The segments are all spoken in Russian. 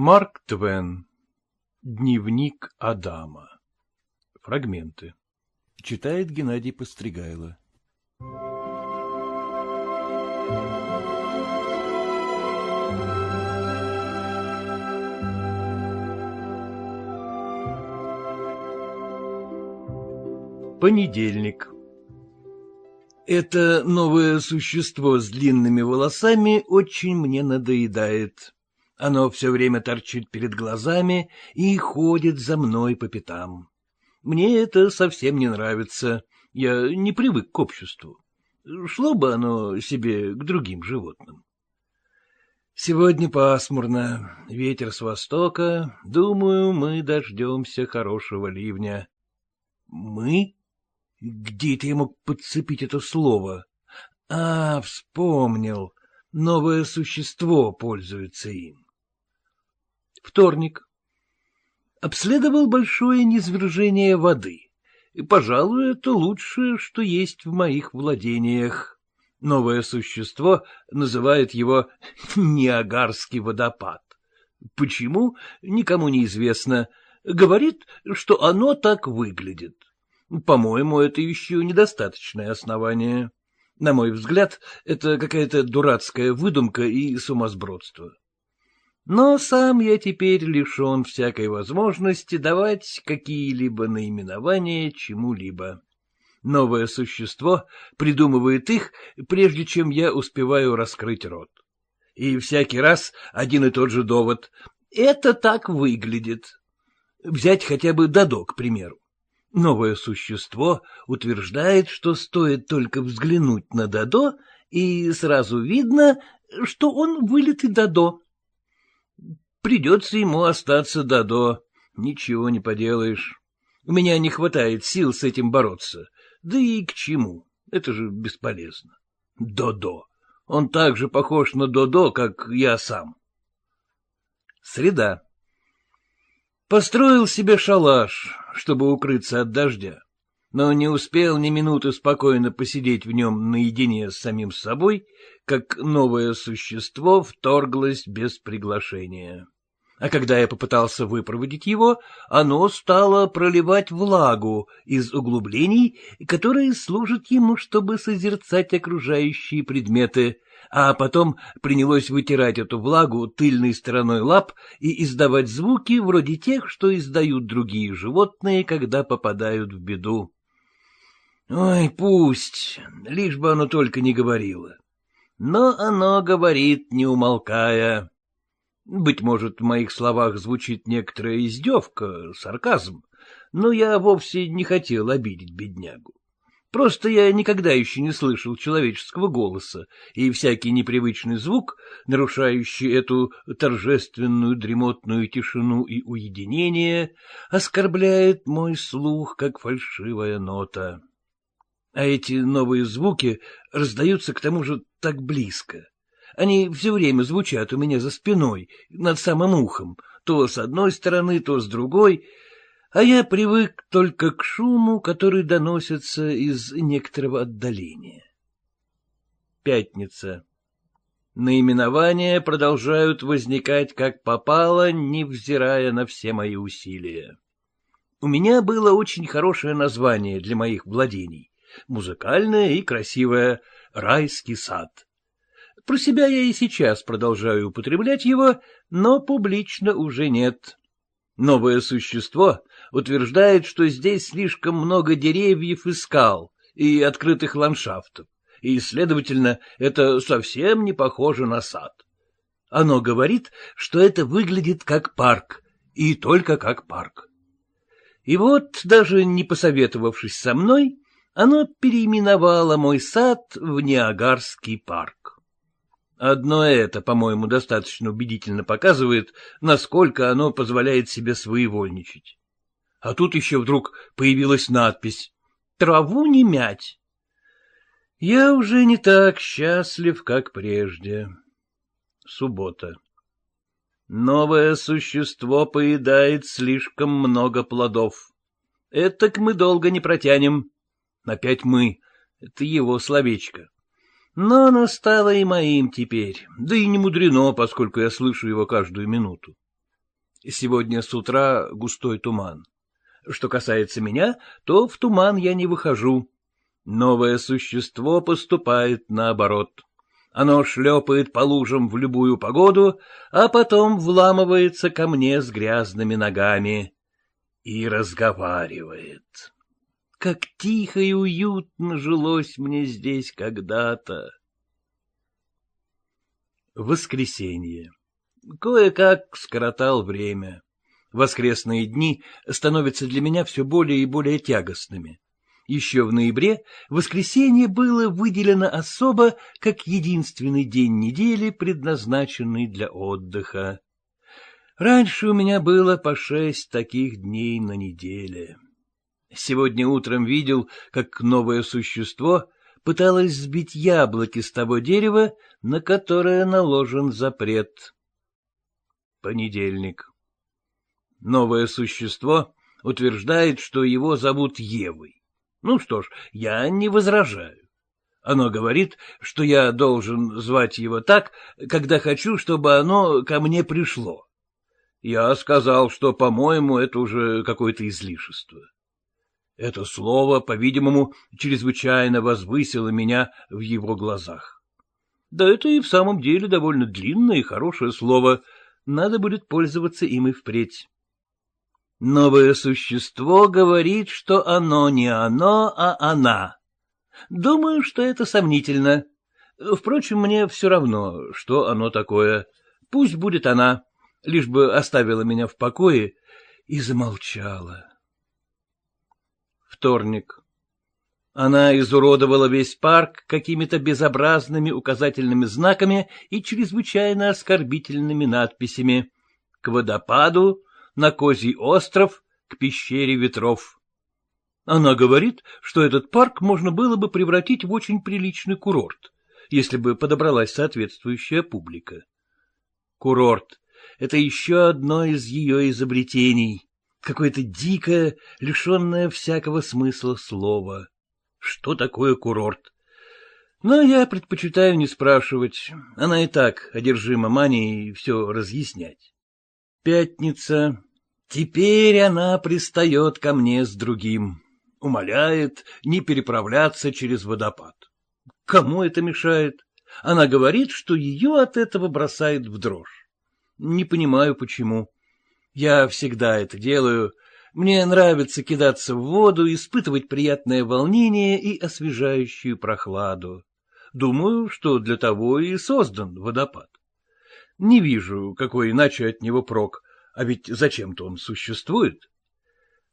Марк Твен. Дневник Адама. Фрагменты. Читает Геннадий Постригайло. Понедельник. Это новое существо с длинными волосами очень мне надоедает. Оно все время торчит перед глазами и ходит за мной по пятам. Мне это совсем не нравится. Я не привык к обществу. Шло бы оно себе к другим животным. Сегодня пасмурно, ветер с востока. Думаю, мы дождемся хорошего ливня. Мы? Где ты мог подцепить это слово? А, вспомнил. Новое существо пользуется им. Вторник. Обследовал большое низвержение воды. И, пожалуй, это лучшее, что есть в моих владениях. Новое существо называет его Ниагарский водопад. Почему, никому не известно. Говорит, что оно так выглядит. По-моему, это еще недостаточное основание. На мой взгляд, это какая-то дурацкая выдумка и сумасбродство. Но сам я теперь лишен всякой возможности давать какие-либо наименования чему-либо. Новое существо придумывает их, прежде чем я успеваю раскрыть рот. И всякий раз один и тот же довод. Это так выглядит. Взять хотя бы Дадо, к примеру. Новое существо утверждает, что стоит только взглянуть на Дадо, и сразу видно, что он вылитый Дадо. Придется ему остаться Дадо, ничего не поделаешь. У меня не хватает сил с этим бороться, да и к чему, это же бесполезно. Додо. Он так же похож на Додо, как я сам. Среда. Построил себе шалаш, чтобы укрыться от дождя, но не успел ни минуты спокойно посидеть в нем наедине с самим собой, как новое существо вторглось без приглашения. А когда я попытался выпроводить его, оно стало проливать влагу из углублений, которые служат ему, чтобы созерцать окружающие предметы, а потом принялось вытирать эту влагу тыльной стороной лап и издавать звуки вроде тех, что издают другие животные, когда попадают в беду. Ой, пусть, лишь бы оно только не говорило. Но оно говорит, не умолкая. Быть может, в моих словах звучит некоторая издевка, сарказм, но я вовсе не хотел обидеть беднягу. Просто я никогда еще не слышал человеческого голоса, и всякий непривычный звук, нарушающий эту торжественную дремотную тишину и уединение, оскорбляет мой слух, как фальшивая нота. А эти новые звуки раздаются к тому же так близко. Они все время звучат у меня за спиной, над самым ухом, то с одной стороны, то с другой, а я привык только к шуму, который доносится из некоторого отдаления. Пятница. Наименования продолжают возникать как попало, невзирая на все мои усилия. У меня было очень хорошее название для моих владений, музыкальное и красивое «Райский сад». Про себя я и сейчас продолжаю употреблять его, но публично уже нет. Новое существо утверждает, что здесь слишком много деревьев и скал, и открытых ландшафтов, и, следовательно, это совсем не похоже на сад. Оно говорит, что это выглядит как парк, и только как парк. И вот, даже не посоветовавшись со мной, оно переименовало мой сад в Ниагарский парк. Одно это, по-моему, достаточно убедительно показывает, насколько оно позволяет себе своевольничать. А тут еще вдруг появилась надпись «Траву не мять». Я уже не так счастлив, как прежде. Суббота. Новое существо поедает слишком много плодов. Этак мы долго не протянем. Опять мы. Это его словечко. Но оно стало и моим теперь, да и не мудрено, поскольку я слышу его каждую минуту. Сегодня с утра густой туман. Что касается меня, то в туман я не выхожу. Новое существо поступает наоборот. Оно шлепает по лужам в любую погоду, а потом вламывается ко мне с грязными ногами и разговаривает. Как тихо и уютно жилось мне здесь когда-то. Воскресенье. Кое-как скоротал время. Воскресные дни становятся для меня все более и более тягостными. Еще в ноябре воскресенье было выделено особо как единственный день недели, предназначенный для отдыха. Раньше у меня было по шесть таких дней на неделе. Сегодня утром видел, как новое существо пыталось сбить яблоки с того дерева, на которое наложен запрет. Понедельник. Новое существо утверждает, что его зовут Евой. Ну что ж, я не возражаю. Оно говорит, что я должен звать его так, когда хочу, чтобы оно ко мне пришло. Я сказал, что, по-моему, это уже какое-то излишество. Это слово, по-видимому, чрезвычайно возвысило меня в его глазах. Да это и в самом деле довольно длинное и хорошее слово, надо будет пользоваться им и впредь. Новое существо говорит, что оно не оно, а она. Думаю, что это сомнительно. Впрочем, мне все равно, что оно такое. Пусть будет она, лишь бы оставила меня в покое и замолчала вторник. Она изуродовала весь парк какими-то безобразными указательными знаками и чрезвычайно оскорбительными надписями «К водопаду», «На Козий остров», «К пещере ветров». Она говорит, что этот парк можно было бы превратить в очень приличный курорт, если бы подобралась соответствующая публика. Курорт — это еще одно из ее изобретений какое-то дикое, лишенное всякого смысла слово. Что такое курорт? Но я предпочитаю не спрашивать. Она и так одержима манией все разъяснять. Пятница. Теперь она пристает ко мне с другим. Умоляет не переправляться через водопад. Кому это мешает? Она говорит, что ее от этого бросает в дрожь. Не понимаю, почему. Я всегда это делаю. Мне нравится кидаться в воду, испытывать приятное волнение и освежающую прохладу. Думаю, что для того и создан водопад. Не вижу, какой иначе от него прок, а ведь зачем-то он существует.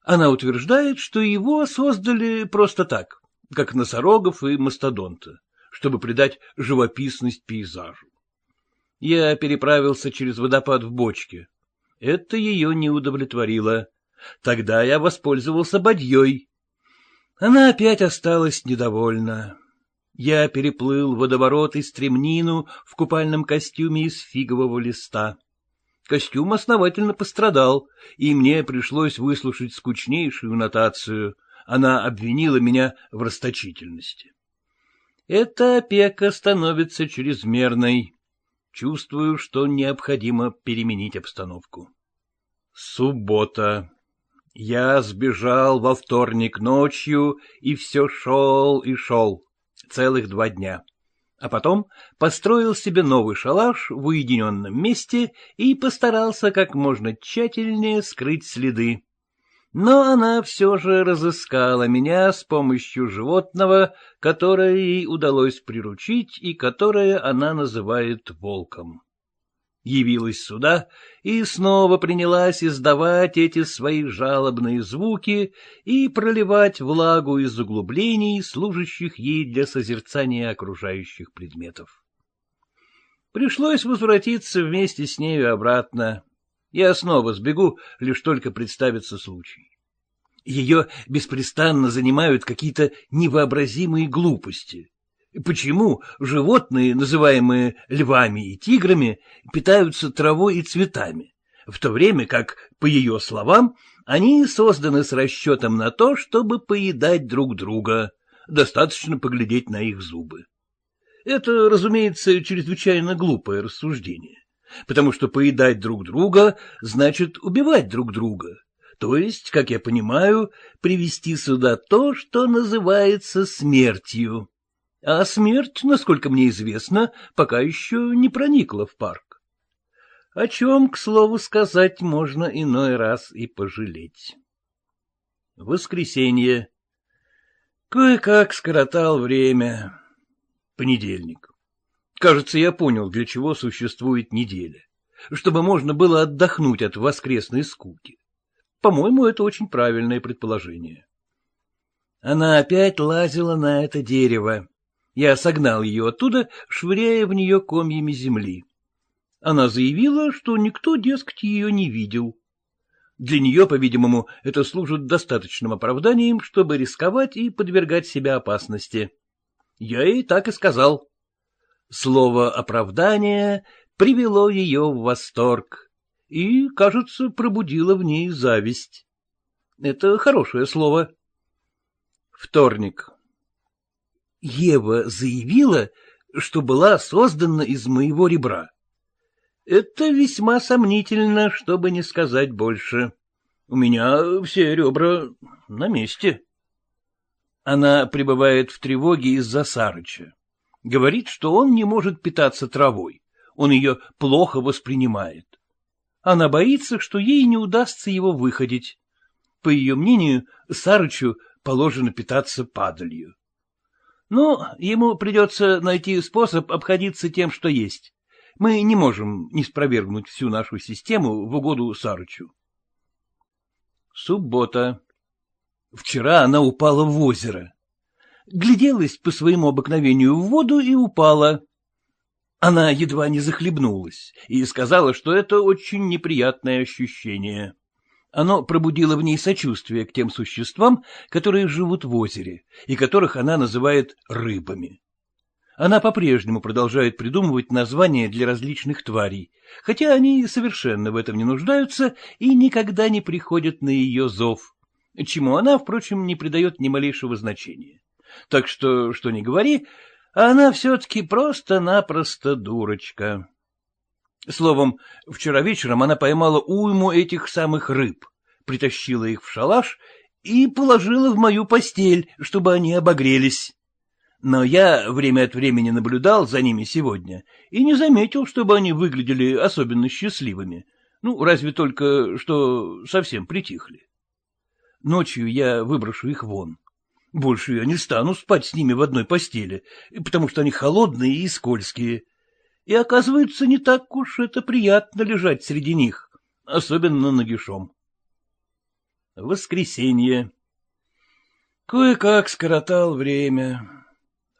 Она утверждает, что его создали просто так, как носорогов и мастодонта, чтобы придать живописность пейзажу. Я переправился через водопад в бочке. Это ее не удовлетворило. Тогда я воспользовался бадьей. Она опять осталась недовольна. Я переплыл водоворот и стремнину в купальном костюме из фигового листа. Костюм основательно пострадал, и мне пришлось выслушать скучнейшую нотацию. Она обвинила меня в расточительности. Эта опека становится чрезмерной. Чувствую, что необходимо переменить обстановку. Суббота. Я сбежал во вторник ночью и все шел и шел. Целых два дня. А потом построил себе новый шалаш в уединенном месте и постарался как можно тщательнее скрыть следы. Но она все же разыскала меня с помощью животного, которое ей удалось приручить и которое она называет волком. Явилась сюда и снова принялась издавать эти свои жалобные звуки и проливать влагу из углублений, служащих ей для созерцания окружающих предметов. Пришлось возвратиться вместе с нею обратно. Я снова сбегу, лишь только представится случай. Ее беспрестанно занимают какие-то невообразимые глупости. Почему животные, называемые львами и тиграми, питаются травой и цветами, в то время как, по ее словам, они созданы с расчетом на то, чтобы поедать друг друга, достаточно поглядеть на их зубы. Это, разумеется, чрезвычайно глупое рассуждение. потому что поедать друг друга значит убивать друг друга, то есть, как я понимаю, привести сюда то, что называется смертью. А смерть, насколько мне известно, пока еще не проникла в парк. О чем, к слову сказать, можно иной раз и пожалеть. Воскресенье. Кое-как скоротал время. Понедельник. Кажется, я понял, для чего существует неделя. Чтобы можно было отдохнуть от воскресной скуки. По-моему, это очень правильное предположение. Она опять лазила на это дерево. Я согнал ее оттуда, швыряя в нее комьями земли. Она заявила, что никто, дескать, ее не видел. Для нее, по-видимому, это служит достаточным оправданием, чтобы рисковать и подвергать себя опасности. Я ей так и сказал. Слово «оправдание» привело ее в восторг и, кажется, пробудило в ней зависть. Это хорошее слово. Вторник. Ева заявила, что была создана из моего ребра. Это весьма сомнительно, чтобы не сказать больше. У меня все ребра на месте. Она пребывает в тревоге из-за Сарыча. Говорит, что он не может питаться травой, он ее плохо воспринимает. Она боится, что ей не удастся его выходить. По ее мнению, Сарычу положено питаться падалью. Но ему придется найти способ обходиться тем, что есть. Мы не можем не спровергнуть всю нашу систему в угоду Сарычу. Суббота. Вчера она упала в озеро. Гляделась по своему обыкновению в воду и упала. Она едва не захлебнулась и сказала, что это очень неприятное ощущение. Оно пробудило в ней сочувствие к тем существам, которые живут в озере, и которых она называет рыбами. Она по-прежнему продолжает придумывать названия для различных тварей, хотя они совершенно в этом не нуждаются и никогда не приходят на ее зов, чему она, впрочем, не придает ни малейшего значения. Так что, что ни говори, она все-таки просто-напросто дурочка. Словом, вчера вечером она поймала уйму этих самых рыб, притащила их в шалаш и положила в мою постель, чтобы они обогрелись. Но я время от времени наблюдал за ними сегодня и не заметил, чтобы они выглядели особенно счастливыми. Ну, разве только, что совсем притихли. Ночью я выброшу их вон. Больше я не стану спать с ними в одной постели, потому что они холодные и скользкие. И оказывается, не так уж это приятно лежать среди них, особенно нагишом. Воскресенье. Кое-как скоротал время.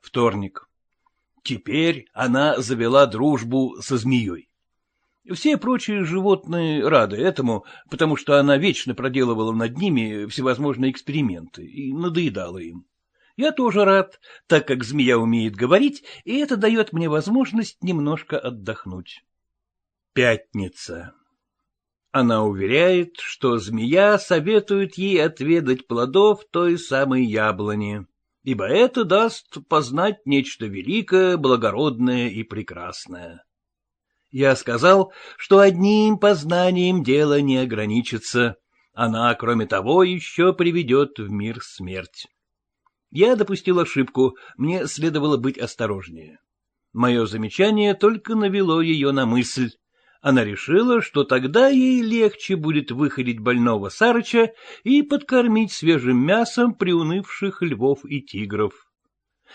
Вторник. Теперь она завела дружбу со змеей. Все прочие животные рады этому, потому что она вечно проделывала над ними всевозможные эксперименты и надоедала им. Я тоже рад, так как змея умеет говорить, и это дает мне возможность немножко отдохнуть. Пятница. Она уверяет, что змея советует ей отведать плодов той самой яблони ибо это даст познать нечто великое, благородное и прекрасное. Я сказал, что одним познанием дело не ограничится, она, кроме того, еще приведет в мир смерть. Я допустил ошибку, мне следовало быть осторожнее. Мое замечание только навело ее на мысль, она решила, что тогда ей легче будет выходить больного Сарыча и подкормить свежим мясом приунывших львов и тигров.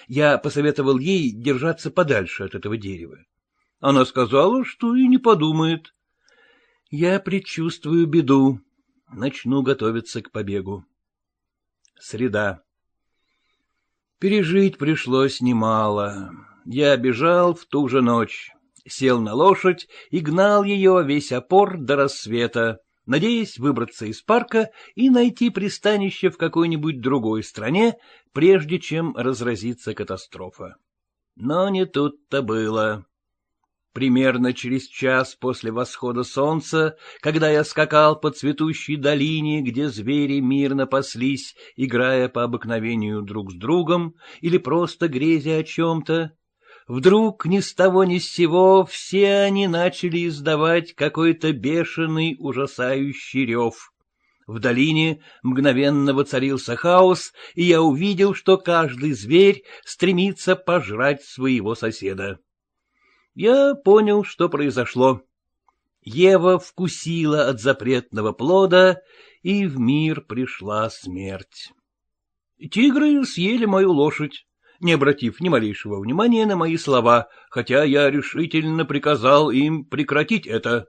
Я посоветовал ей держаться подальше от этого дерева. Она сказала, что и не подумает. Я предчувствую беду. Начну готовиться к побегу. Среда. Пережить пришлось немало. Я бежал в ту же ночь сел на лошадь и гнал ее весь опор до рассвета, надеясь выбраться из парка и найти пристанище в какой-нибудь другой стране, прежде чем разразится катастрофа. Но не тут-то было. Примерно через час после восхода солнца, когда я скакал по цветущей долине, где звери мирно паслись, играя по обыкновению друг с другом или просто грезя о чем-то, Вдруг ни с того ни с сего все они начали издавать какой-то бешеный ужасающий рев. В долине мгновенно воцарился хаос, и я увидел, что каждый зверь стремится пожрать своего соседа. Я понял, что произошло. Ева вкусила от запретного плода, и в мир пришла смерть. Тигры съели мою лошадь, не обратив ни малейшего внимания на мои слова, хотя я решительно приказал им прекратить это.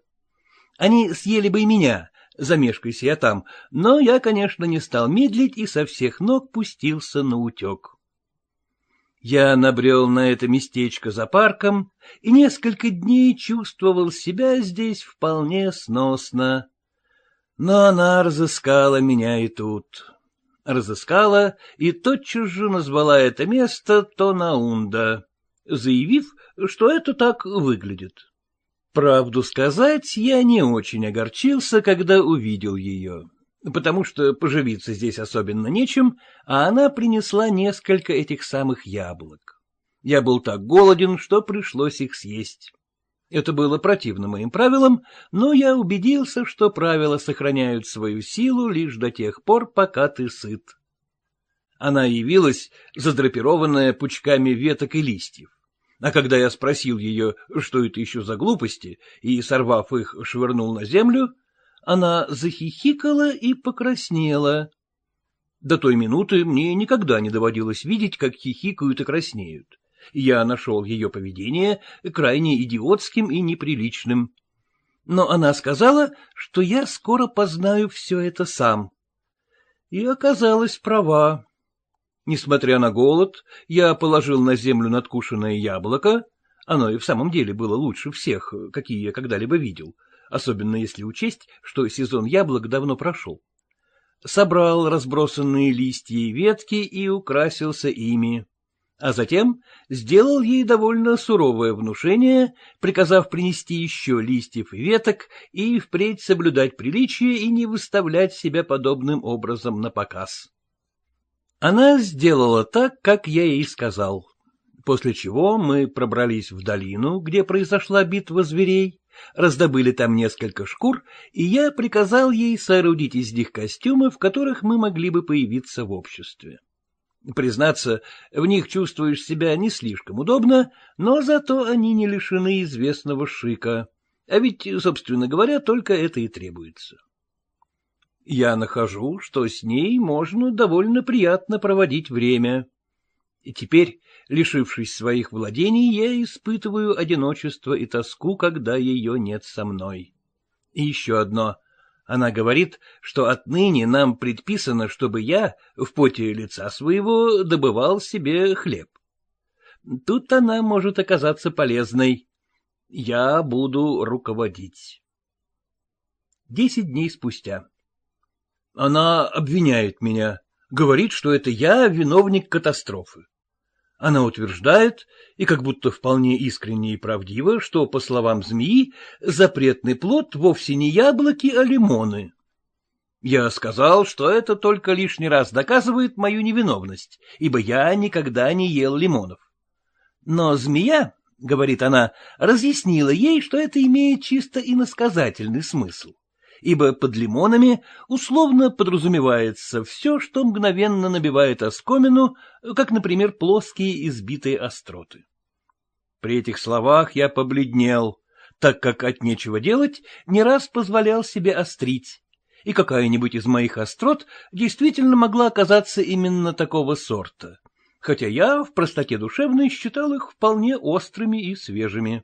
Они съели бы и меня, замешкайся я там, но я, конечно, не стал медлить и со всех ног пустился на утек. Я набрел на это местечко за парком и несколько дней чувствовал себя здесь вполне сносно. Но она разыскала меня и тут. Разыскала и тотчас же назвала это место Тонаунда, заявив, что это так выглядит. Правду сказать, я не очень огорчился, когда увидел ее, потому что поживиться здесь особенно нечем, а она принесла несколько этих самых яблок. Я был так голоден, что пришлось их съесть. Это было противно моим правилам, но я убедился, что правила сохраняют свою силу лишь до тех пор, пока ты сыт. Она явилась, задрапированная пучками веток и листьев. А когда я спросил ее, что это еще за глупости, и, сорвав их, швырнул на землю, она захихикала и покраснела. До той минуты мне никогда не доводилось видеть, как хихикают и краснеют. Я нашел ее поведение крайне идиотским и неприличным. Но она сказала, что я скоро познаю все это сам. И оказалась права. Несмотря на голод, я положил на землю надкушенное яблоко. Оно и в самом деле было лучше всех, какие я когда-либо видел, особенно если учесть, что сезон яблок давно прошел. Собрал разбросанные листья и ветки и украсился ими. А затем сделал ей довольно суровое внушение, приказав принести еще листьев и веток и впредь соблюдать приличие и не выставлять себя подобным образом на показ. Она сделала так, как я ей сказал, после чего мы пробрались в долину, где произошла битва зверей, раздобыли там несколько шкур, и я приказал ей соорудить из них костюмы, в которых мы могли бы появиться в обществе. Признаться, в них чувствуешь себя не слишком удобно, но зато они не лишены известного шика, а ведь, собственно говоря, только это и требуется я нахожу, что с ней можно довольно приятно проводить время. И теперь, лишившись своих владений, я испытываю одиночество и тоску, когда ее нет со мной. И еще одно. Она говорит, что отныне нам предписано, чтобы я в поте лица своего добывал себе хлеб. Тут она может оказаться полезной. Я буду руководить. Десять дней спустя. Она обвиняет меня, говорит, что это я виновник катастрофы. Она утверждает, и как будто вполне искренне и правдиво, что, по словам змеи, запретный плод вовсе не яблоки, а лимоны. Я сказал, что это только лишний раз доказывает мою невиновность, ибо я никогда не ел лимонов. Но змея, — говорит она, — разъяснила ей, что это имеет чисто иносказательный смысл ибо под лимонами условно подразумевается все, что мгновенно набивает оскомину, как, например, плоские избитые остроты. При этих словах я побледнел, так как от нечего делать не раз позволял себе острить, и какая-нибудь из моих острот действительно могла оказаться именно такого сорта, хотя я в простоте душевной считал их вполне острыми и свежими.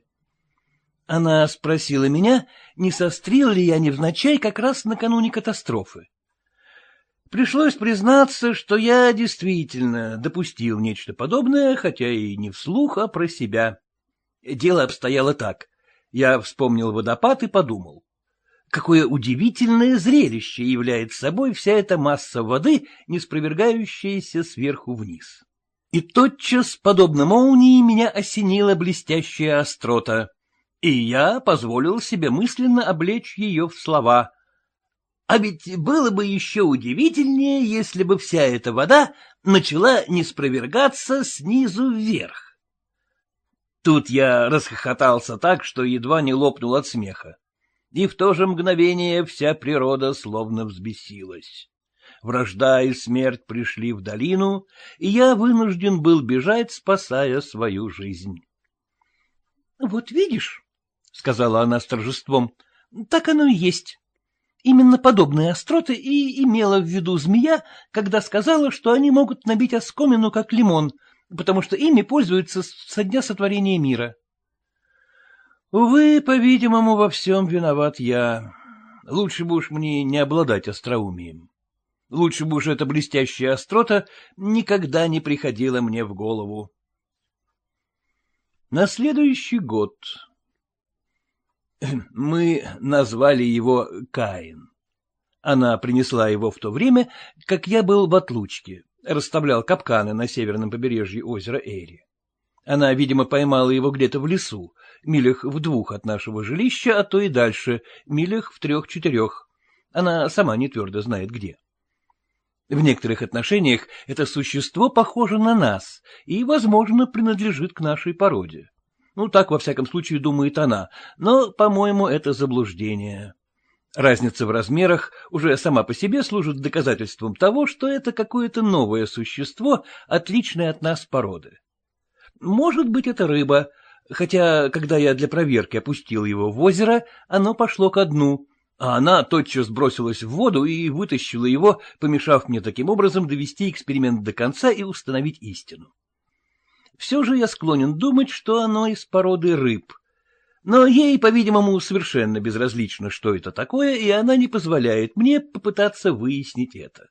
Она спросила меня, не сострил ли я невзначай как раз накануне катастрофы. Пришлось признаться, что я действительно допустил нечто подобное, хотя и не вслух, а про себя. Дело обстояло так. Я вспомнил водопад и подумал. Какое удивительное зрелище является собой вся эта масса воды, не спровергающаяся сверху вниз. И тотчас, подобно молнии, меня осенила блестящая острота и я позволил себе мысленно облечь ее в слова. А ведь было бы еще удивительнее, если бы вся эта вода начала не спровергаться снизу вверх. Тут я расхохотался так, что едва не лопнул от смеха. И в то же мгновение вся природа словно взбесилась. Вражда и смерть пришли в долину, и я вынужден был бежать, спасая свою жизнь. — Вот видишь, — сказала она с торжеством, — так оно и есть. Именно подобные остроты и имела в виду змея, когда сказала, что они могут набить оскомину, как лимон, потому что ими пользуются со дня сотворения мира. Увы, по-видимому, во всем виноват я. Лучше бы уж мне не обладать остроумием. Лучше бы уж эта блестящая острота никогда не приходила мне в голову. На следующий год мы назвали его Каин. Она принесла его в то время, как я был в отлучке, расставлял капканы на северном побережье озера Эри. Она, видимо, поймала его где-то в лесу, милях в двух от нашего жилища, а то и дальше, милях в трех-четырех. Она сама не твердо знает где. В некоторых отношениях это существо похоже на нас и, возможно, принадлежит к нашей породе. Ну, так, во всяком случае, думает она, но, по-моему, это заблуждение. Разница в размерах уже сама по себе служит доказательством того, что это какое-то новое существо, отличное от нас породы. Может быть, это рыба, хотя, когда я для проверки опустил его в озеро, оно пошло ко дну, а она тотчас бросилась в воду и вытащила его, помешав мне таким образом довести эксперимент до конца и установить истину. Все же я склонен думать, что оно из породы рыб. Но ей, по-видимому, совершенно безразлично, что это такое, и она не позволяет мне попытаться выяснить это.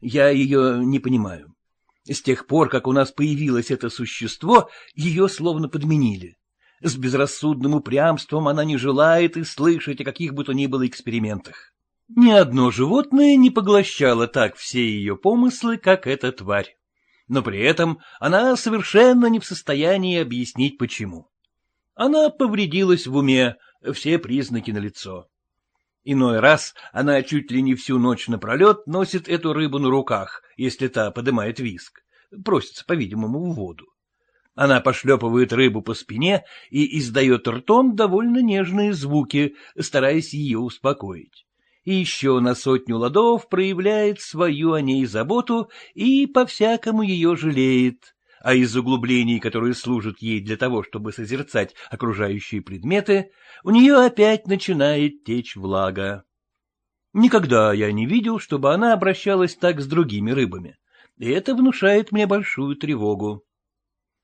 Я ее не понимаю. С тех пор, как у нас появилось это существо, ее словно подменили. С безрассудным упрямством она не желает и слышать о каких бы то ни было экспериментах. Ни одно животное не поглощало так все ее помыслы, как эта тварь. Но при этом она совершенно не в состоянии объяснить, почему. Она повредилась в уме, все признаки налицо. Иной раз она чуть ли не всю ночь напролет носит эту рыбу на руках, если та подымает виск, просится, по-видимому, в воду. Она пошлепывает рыбу по спине и издает ртом довольно нежные звуки, стараясь ее успокоить. И еще на сотню ладов проявляет свою о ней заботу и по-всякому ее жалеет, а из углублений, которые служат ей для того, чтобы созерцать окружающие предметы, у нее опять начинает течь влага. Никогда я не видел, чтобы она обращалась так с другими рыбами, и это внушает мне большую тревогу.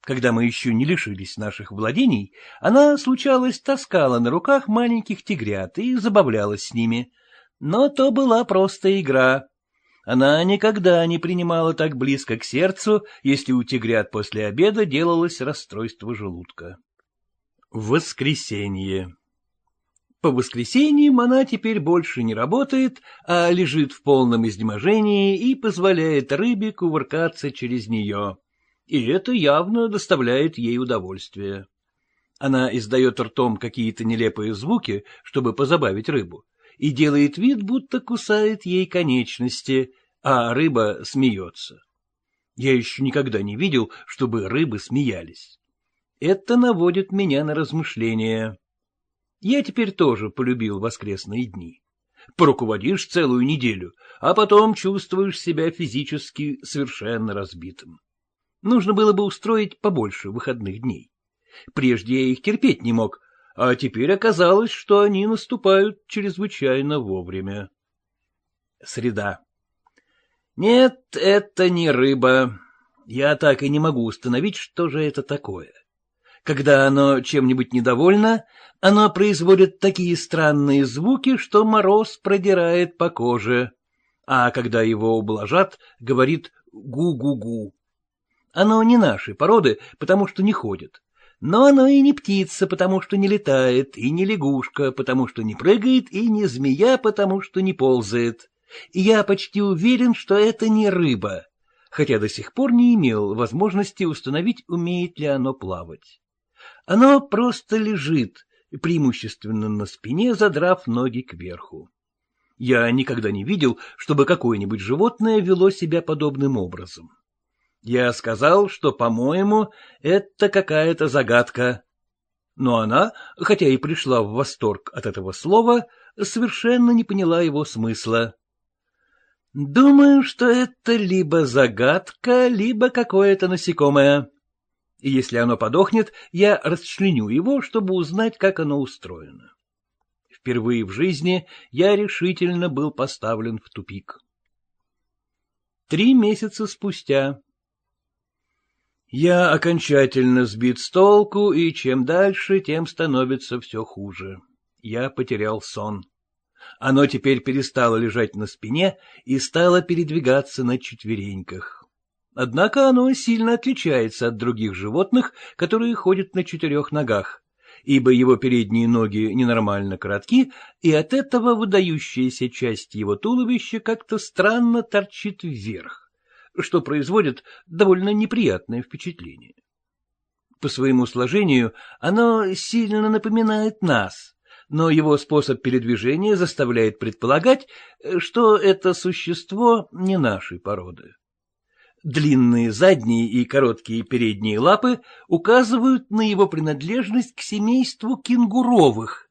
Когда мы еще не лишились наших владений, она, случалось, таскала на руках маленьких тигрят и забавлялась с ними. Но то была просто игра. Она никогда не принимала так близко к сердцу, если у тигрят после обеда делалось расстройство желудка. Воскресенье По воскресеньям она теперь больше не работает, а лежит в полном изнеможении и позволяет рыбе кувыркаться через нее и это явно доставляет ей удовольствие. Она издает ртом какие-то нелепые звуки, чтобы позабавить рыбу, и делает вид, будто кусает ей конечности, а рыба смеется. Я еще никогда не видел, чтобы рыбы смеялись. Это наводит меня на размышления. Я теперь тоже полюбил воскресные дни. Поруководишь целую неделю, а потом чувствуешь себя физически совершенно разбитым. Нужно было бы устроить побольше выходных дней. Прежде я их терпеть не мог, а теперь оказалось, что они наступают чрезвычайно вовремя. Среда. Нет, это не рыба. Я так и не могу установить, что же это такое. Когда оно чем-нибудь недовольно, оно производит такие странные звуки, что мороз продирает по коже, а когда его ублажат, говорит «гу-гу-гу». Оно не нашей породы, потому что не ходит. Но оно и не птица, потому что не летает, и не лягушка, потому что не прыгает, и не змея, потому что не ползает. Я почти уверен, что это не рыба, хотя до сих пор не имел возможности установить, умеет ли оно плавать. Оно просто лежит, преимущественно на спине, задрав ноги кверху. Я никогда не видел, чтобы какое-нибудь животное вело себя подобным образом. Я сказал, что, по-моему, это какая-то загадка. Но она, хотя и пришла в восторг от этого слова, совершенно не поняла его смысла. Думаю, что это либо загадка, либо какое-то насекомое. И если оно подохнет, я расчленю его, чтобы узнать, как оно устроено. Впервые в жизни я решительно был поставлен в тупик. Три месяца спустя я окончательно сбит с толку, и чем дальше, тем становится все хуже. Я потерял сон. Оно теперь перестало лежать на спине и стало передвигаться на четвереньках. Однако оно сильно отличается от других животных, которые ходят на четырех ногах, ибо его передние ноги ненормально коротки, и от этого выдающаяся часть его туловища как-то странно торчит вверх что производит довольно неприятное впечатление. По своему сложению оно сильно напоминает нас, но его способ передвижения заставляет предполагать, что это существо не нашей породы. Длинные задние и короткие передние лапы указывают на его принадлежность к семейству кенгуровых.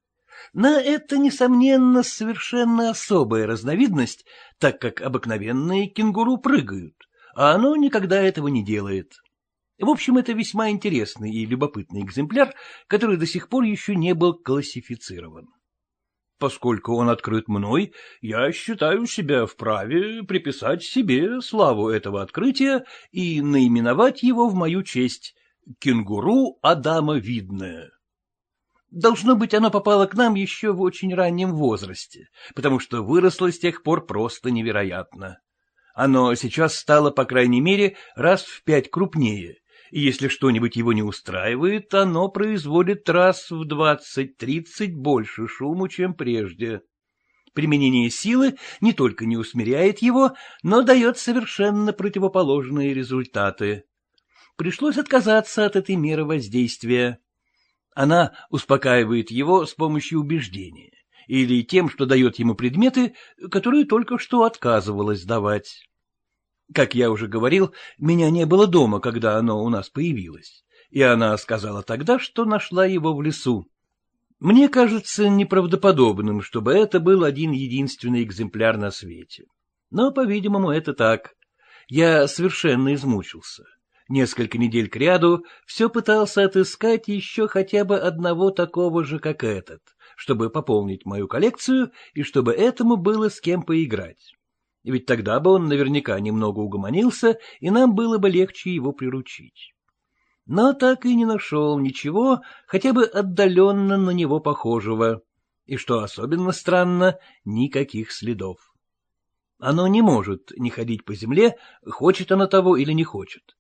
На это, несомненно, совершенно особая разновидность, так как обыкновенные кенгуру прыгают а оно никогда этого не делает. В общем, это весьма интересный и любопытный экземпляр, который до сих пор еще не был классифицирован. Поскольку он открыт мной, я считаю себя вправе приписать себе славу этого открытия и наименовать его в мою честь «Кенгуру Адама Видное». Должно быть, оно попало к нам еще в очень раннем возрасте, потому что выросло с тех пор просто невероятно. Оно сейчас стало, по крайней мере, раз в пять крупнее, и если что-нибудь его не устраивает, оно производит раз в двадцать-тридцать больше шуму, чем прежде. Применение силы не только не усмиряет его, но дает совершенно противоположные результаты. Пришлось отказаться от этой меры воздействия. Она успокаивает его с помощью убеждения или тем, что дает ему предметы, которые только что отказывалась давать. Как я уже говорил, меня не было дома, когда оно у нас появилось, и она сказала тогда, что нашла его в лесу. Мне кажется неправдоподобным, чтобы это был один единственный экземпляр на свете. Но, по-видимому, это так. Я совершенно измучился. Несколько недель кряду все пытался отыскать еще хотя бы одного такого же, как этот, чтобы пополнить мою коллекцию и чтобы этому было с кем поиграть. Ведь тогда бы он наверняка немного угомонился, и нам было бы легче его приручить. Но так и не нашел ничего, хотя бы отдаленно на него похожего. И что особенно странно, никаких следов. Оно не может не ходить по земле, хочет оно того или не хочет.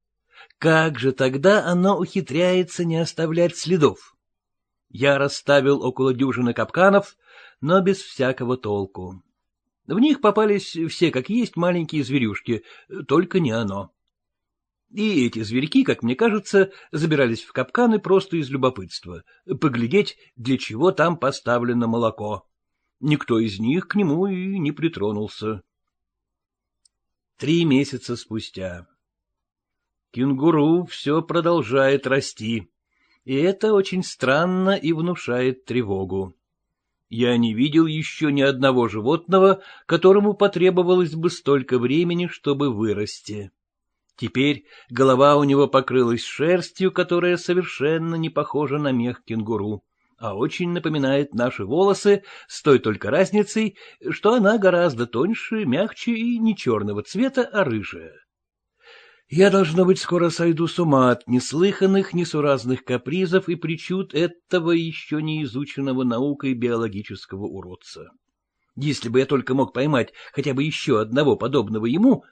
Как же тогда оно ухитряется не оставлять следов? Я расставил около дюжины капканов, но без всякого толку. В них попались все как есть маленькие зверюшки, только не оно. И эти зверьки, как мне кажется, забирались в капканы просто из любопытства, поглядеть, для чего там поставлено молоко. Никто из них к нему и не притронулся. Три месяца спустя. Кенгуру все продолжает расти и это очень странно и внушает тревогу. Я не видел еще ни одного животного, которому потребовалось бы столько времени, чтобы вырасти. Теперь голова у него покрылась шерстью, которая совершенно не похожа на мех кенгуру, а очень напоминает наши волосы с той только разницей, что она гораздо тоньше, мягче и не черного цвета, а рыжая. Я, должно быть, скоро сойду с ума от неслыханных, несуразных капризов и причуд этого еще не изученного наукой биологического уродца. Если бы я только мог поймать хотя бы еще одного подобного ему,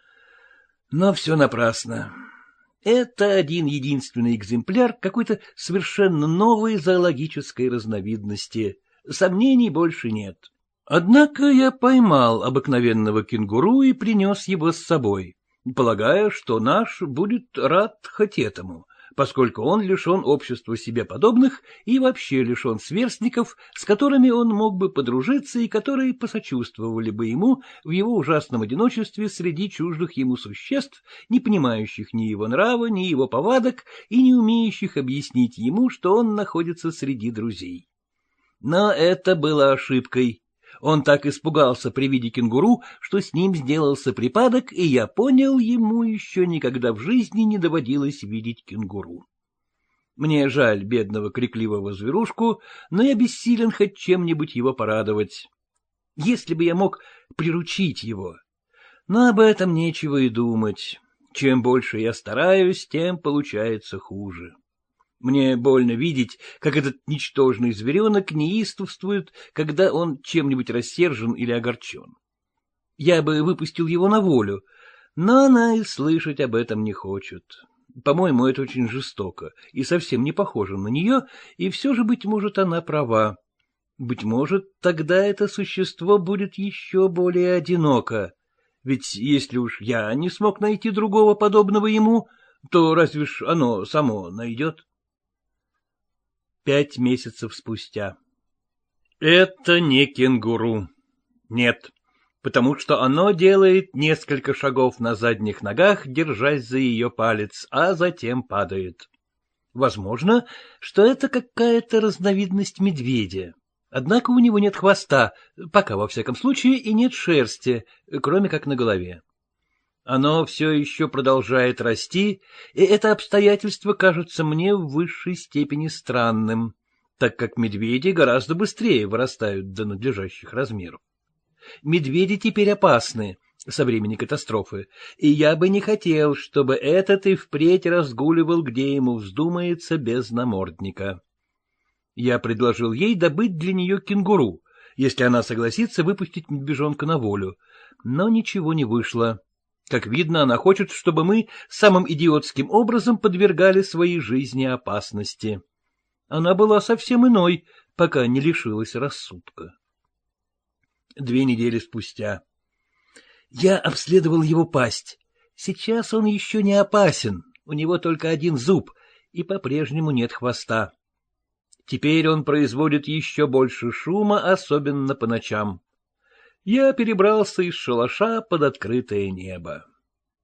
но все напрасно. Это один единственный экземпляр какой-то совершенно новой зоологической разновидности. Сомнений больше нет. Однако я поймал обыкновенного кенгуру и принес его с собой полагая, что наш будет рад хоть этому, поскольку он лишен общества себе подобных и вообще лишен сверстников, с которыми он мог бы подружиться и которые посочувствовали бы ему в его ужасном одиночестве среди чуждых ему существ, не понимающих ни его нрава, ни его повадок и не умеющих объяснить ему, что он находится среди друзей. Но это было ошибкой. Он так испугался при виде кенгуру, что с ним сделался припадок, и я понял, ему еще никогда в жизни не доводилось видеть кенгуру. Мне жаль бедного крикливого зверушку, но я бессилен хоть чем-нибудь его порадовать. Если бы я мог приручить его. Но об этом нечего и думать. Чем больше я стараюсь, тем получается хуже. Мне больно видеть, как этот ничтожный зверенок неистовствует, когда он чем-нибудь рассержен или огорчен. Я бы выпустил его на волю, но она и слышать об этом не хочет. По-моему, это очень жестоко и совсем не похоже на нее, и все же, быть может, она права. Быть может, тогда это существо будет еще более одиноко. Ведь если уж я не смог найти другого подобного ему, то разве ж оно само найдет? Пять месяцев спустя. Это не кенгуру. Нет, потому что оно делает несколько шагов на задних ногах, держась за ее палец, а затем падает. Возможно, что это какая-то разновидность медведя. Однако у него нет хвоста, пока во всяком случае, и нет шерсти, кроме как на голове. Оно все еще продолжает расти, и это обстоятельство кажется мне в высшей степени странным, так как медведи гораздо быстрее вырастают до надлежащих размеров. Медведи теперь опасны со времени катастрофы, и я бы не хотел, чтобы этот и впредь разгуливал, где ему вздумается, без намордника. Я предложил ей добыть для нее кенгуру, если она согласится выпустить медвежонка на волю, но ничего не вышло. Как видно, она хочет, чтобы мы самым идиотским образом подвергали своей жизни опасности. Она была совсем иной, пока не лишилась рассудка. Две недели спустя. Я обследовал его пасть. Сейчас он еще не опасен, у него только один зуб, и по-прежнему нет хвоста. Теперь он производит еще больше шума, особенно по ночам я перебрался из шалаша под открытое небо.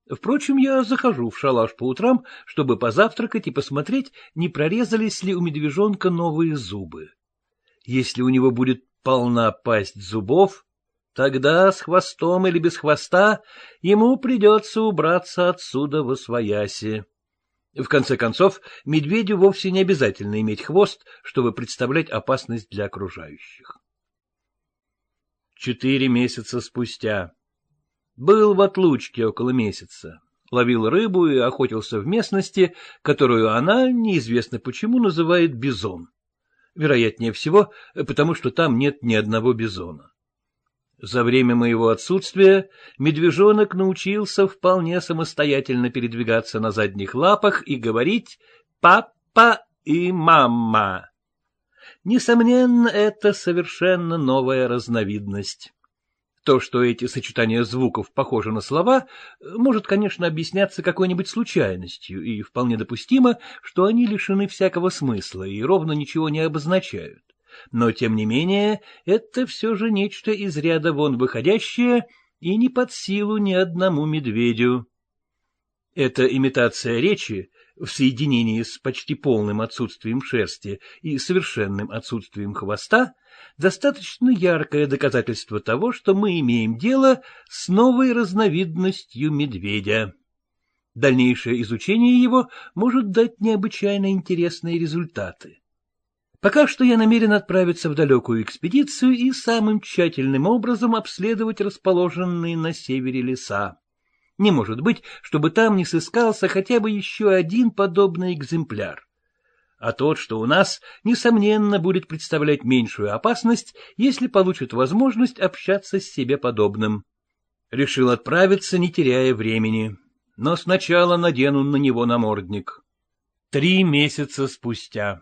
Впрочем, я захожу в шалаш по утрам, чтобы позавтракать и посмотреть, не прорезались ли у медвежонка новые зубы. Если у него будет полна пасть зубов, тогда с хвостом или без хвоста ему придется убраться отсюда во свояси. В конце концов, медведю вовсе не обязательно иметь хвост, чтобы представлять опасность для окружающих четыре месяца спустя. Был в отлучке около месяца. Ловил рыбу и охотился в местности, которую она, неизвестно почему, называет бизон. Вероятнее всего, потому что там нет ни одного бизона. За время моего отсутствия медвежонок научился вполне самостоятельно передвигаться на задних лапах и говорить «папа» и «мама». Несомненно, это совершенно новая разновидность. То, что эти сочетания звуков похожи на слова, может, конечно, объясняться какой-нибудь случайностью, и вполне допустимо, что они лишены всякого смысла и ровно ничего не обозначают. Но, тем не менее, это все же нечто из ряда вон выходящее и не под силу ни одному медведю. Эта имитация речи в соединении с почти полным отсутствием шерсти и совершенным отсутствием хвоста, достаточно яркое доказательство того, что мы имеем дело с новой разновидностью медведя. Дальнейшее изучение его может дать необычайно интересные результаты. Пока что я намерен отправиться в далекую экспедицию и самым тщательным образом обследовать расположенные на севере леса. Не может быть, чтобы там не сыскался хотя бы еще один подобный экземпляр. А тот, что у нас, несомненно, будет представлять меньшую опасность, если получит возможность общаться с себе подобным. Решил отправиться, не теряя времени. Но сначала надену на него намордник. Три месяца спустя.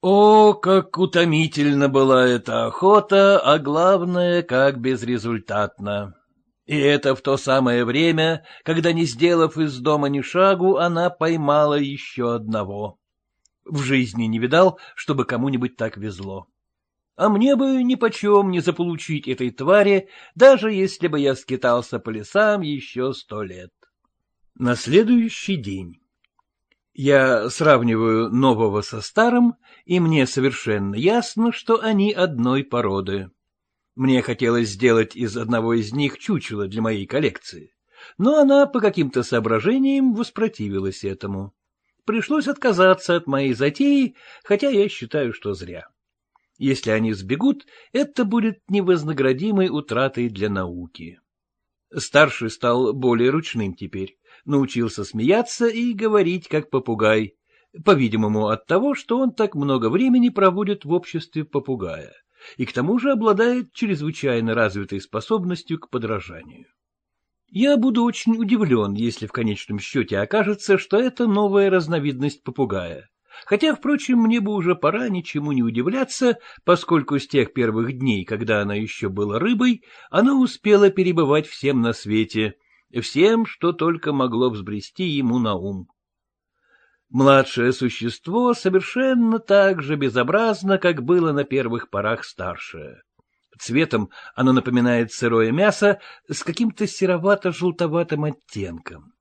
О, как утомительно была эта охота, а главное, как безрезультатно. И это в то самое время, когда, не сделав из дома ни шагу, она поймала еще одного. В жизни не видал, чтобы кому-нибудь так везло. А мне бы нипочем не заполучить этой твари, даже если бы я скитался по лесам еще сто лет. На следующий день. Я сравниваю нового со старым, и мне совершенно ясно, что они одной породы. Мне хотелось сделать из одного из них чучело для моей коллекции, но она по каким-то соображениям воспротивилась этому. Пришлось отказаться от моей затеи, хотя я считаю, что зря. Если они сбегут, это будет невознаградимой утратой для науки. Старший стал более ручным теперь, научился смеяться и говорить как попугай, по-видимому, от того, что он так много времени проводит в обществе попугая, и к тому же обладает чрезвычайно развитой способностью к подражанию. Я буду очень удивлен, если в конечном счете окажется, что это новая разновидность попугая, Хотя, впрочем, мне бы уже пора ничему не удивляться, поскольку с тех первых дней, когда она еще была рыбой, она успела перебывать всем на свете, всем, что только могло взбрести ему на ум. Младшее существо совершенно так же безобразно, как было на первых порах старшее. Цветом оно напоминает сырое мясо с каким-то серовато-желтоватым оттенком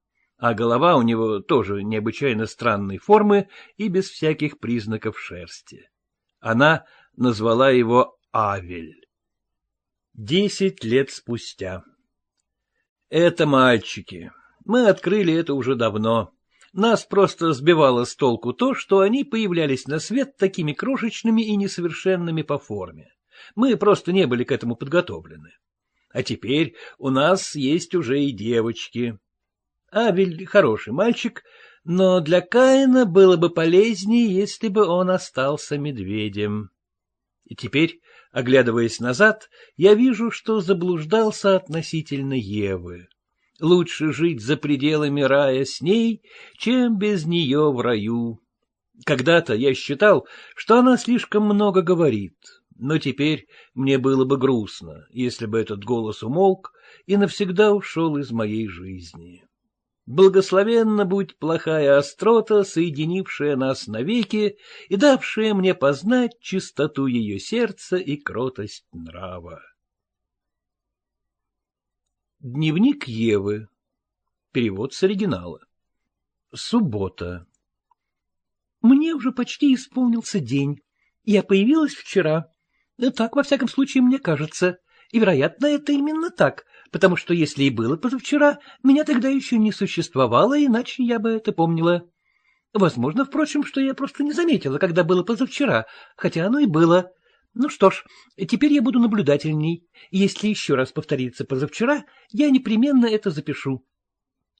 а голова у него тоже необычайно странной формы и без всяких признаков шерсти. Она назвала его Авель. Десять лет спустя. Это мальчики. Мы открыли это уже давно. Нас просто сбивало с толку то, что они появлялись на свет такими крошечными и несовершенными по форме. Мы просто не были к этому подготовлены. А теперь у нас есть уже и девочки. Авель хороший мальчик, но для Каина было бы полезнее, если бы он остался медведем. И теперь, оглядываясь назад, я вижу, что заблуждался относительно Евы. Лучше жить за пределами рая с ней, чем без нее в раю. Когда-то я считал, что она слишком много говорит, но теперь мне было бы грустно, если бы этот голос умолк и навсегда ушел из моей жизни. Благословенна будь плохая острота, соединившая нас навеки и давшая мне познать чистоту ее сердца и кротость нрава. Дневник Евы. Перевод с оригинала. Суббота. Мне уже почти исполнился день. Я появилась вчера. Так, во всяком случае, мне кажется. И, вероятно, это именно так, потому что если и было позавчера, меня тогда еще не существовало, иначе я бы это помнила. Возможно, впрочем, что я просто не заметила, когда было позавчера, хотя оно и было. Ну что ж, теперь я буду наблюдательней. Если еще раз повторится позавчера, я непременно это запишу.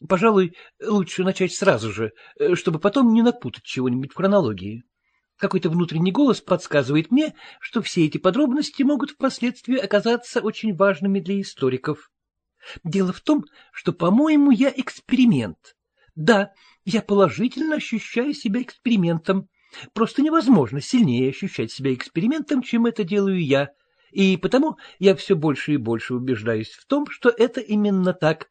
Пожалуй, лучше начать сразу же, чтобы потом не напутать чего-нибудь в хронологии. Какой-то внутренний голос подсказывает мне, что все эти подробности могут впоследствии оказаться очень важными для историков. Дело в том, что, по-моему, я эксперимент. Да, я положительно ощущаю себя экспериментом. Просто невозможно сильнее ощущать себя экспериментом, чем это делаю я. И потому я все больше и больше убеждаюсь в том, что это именно так.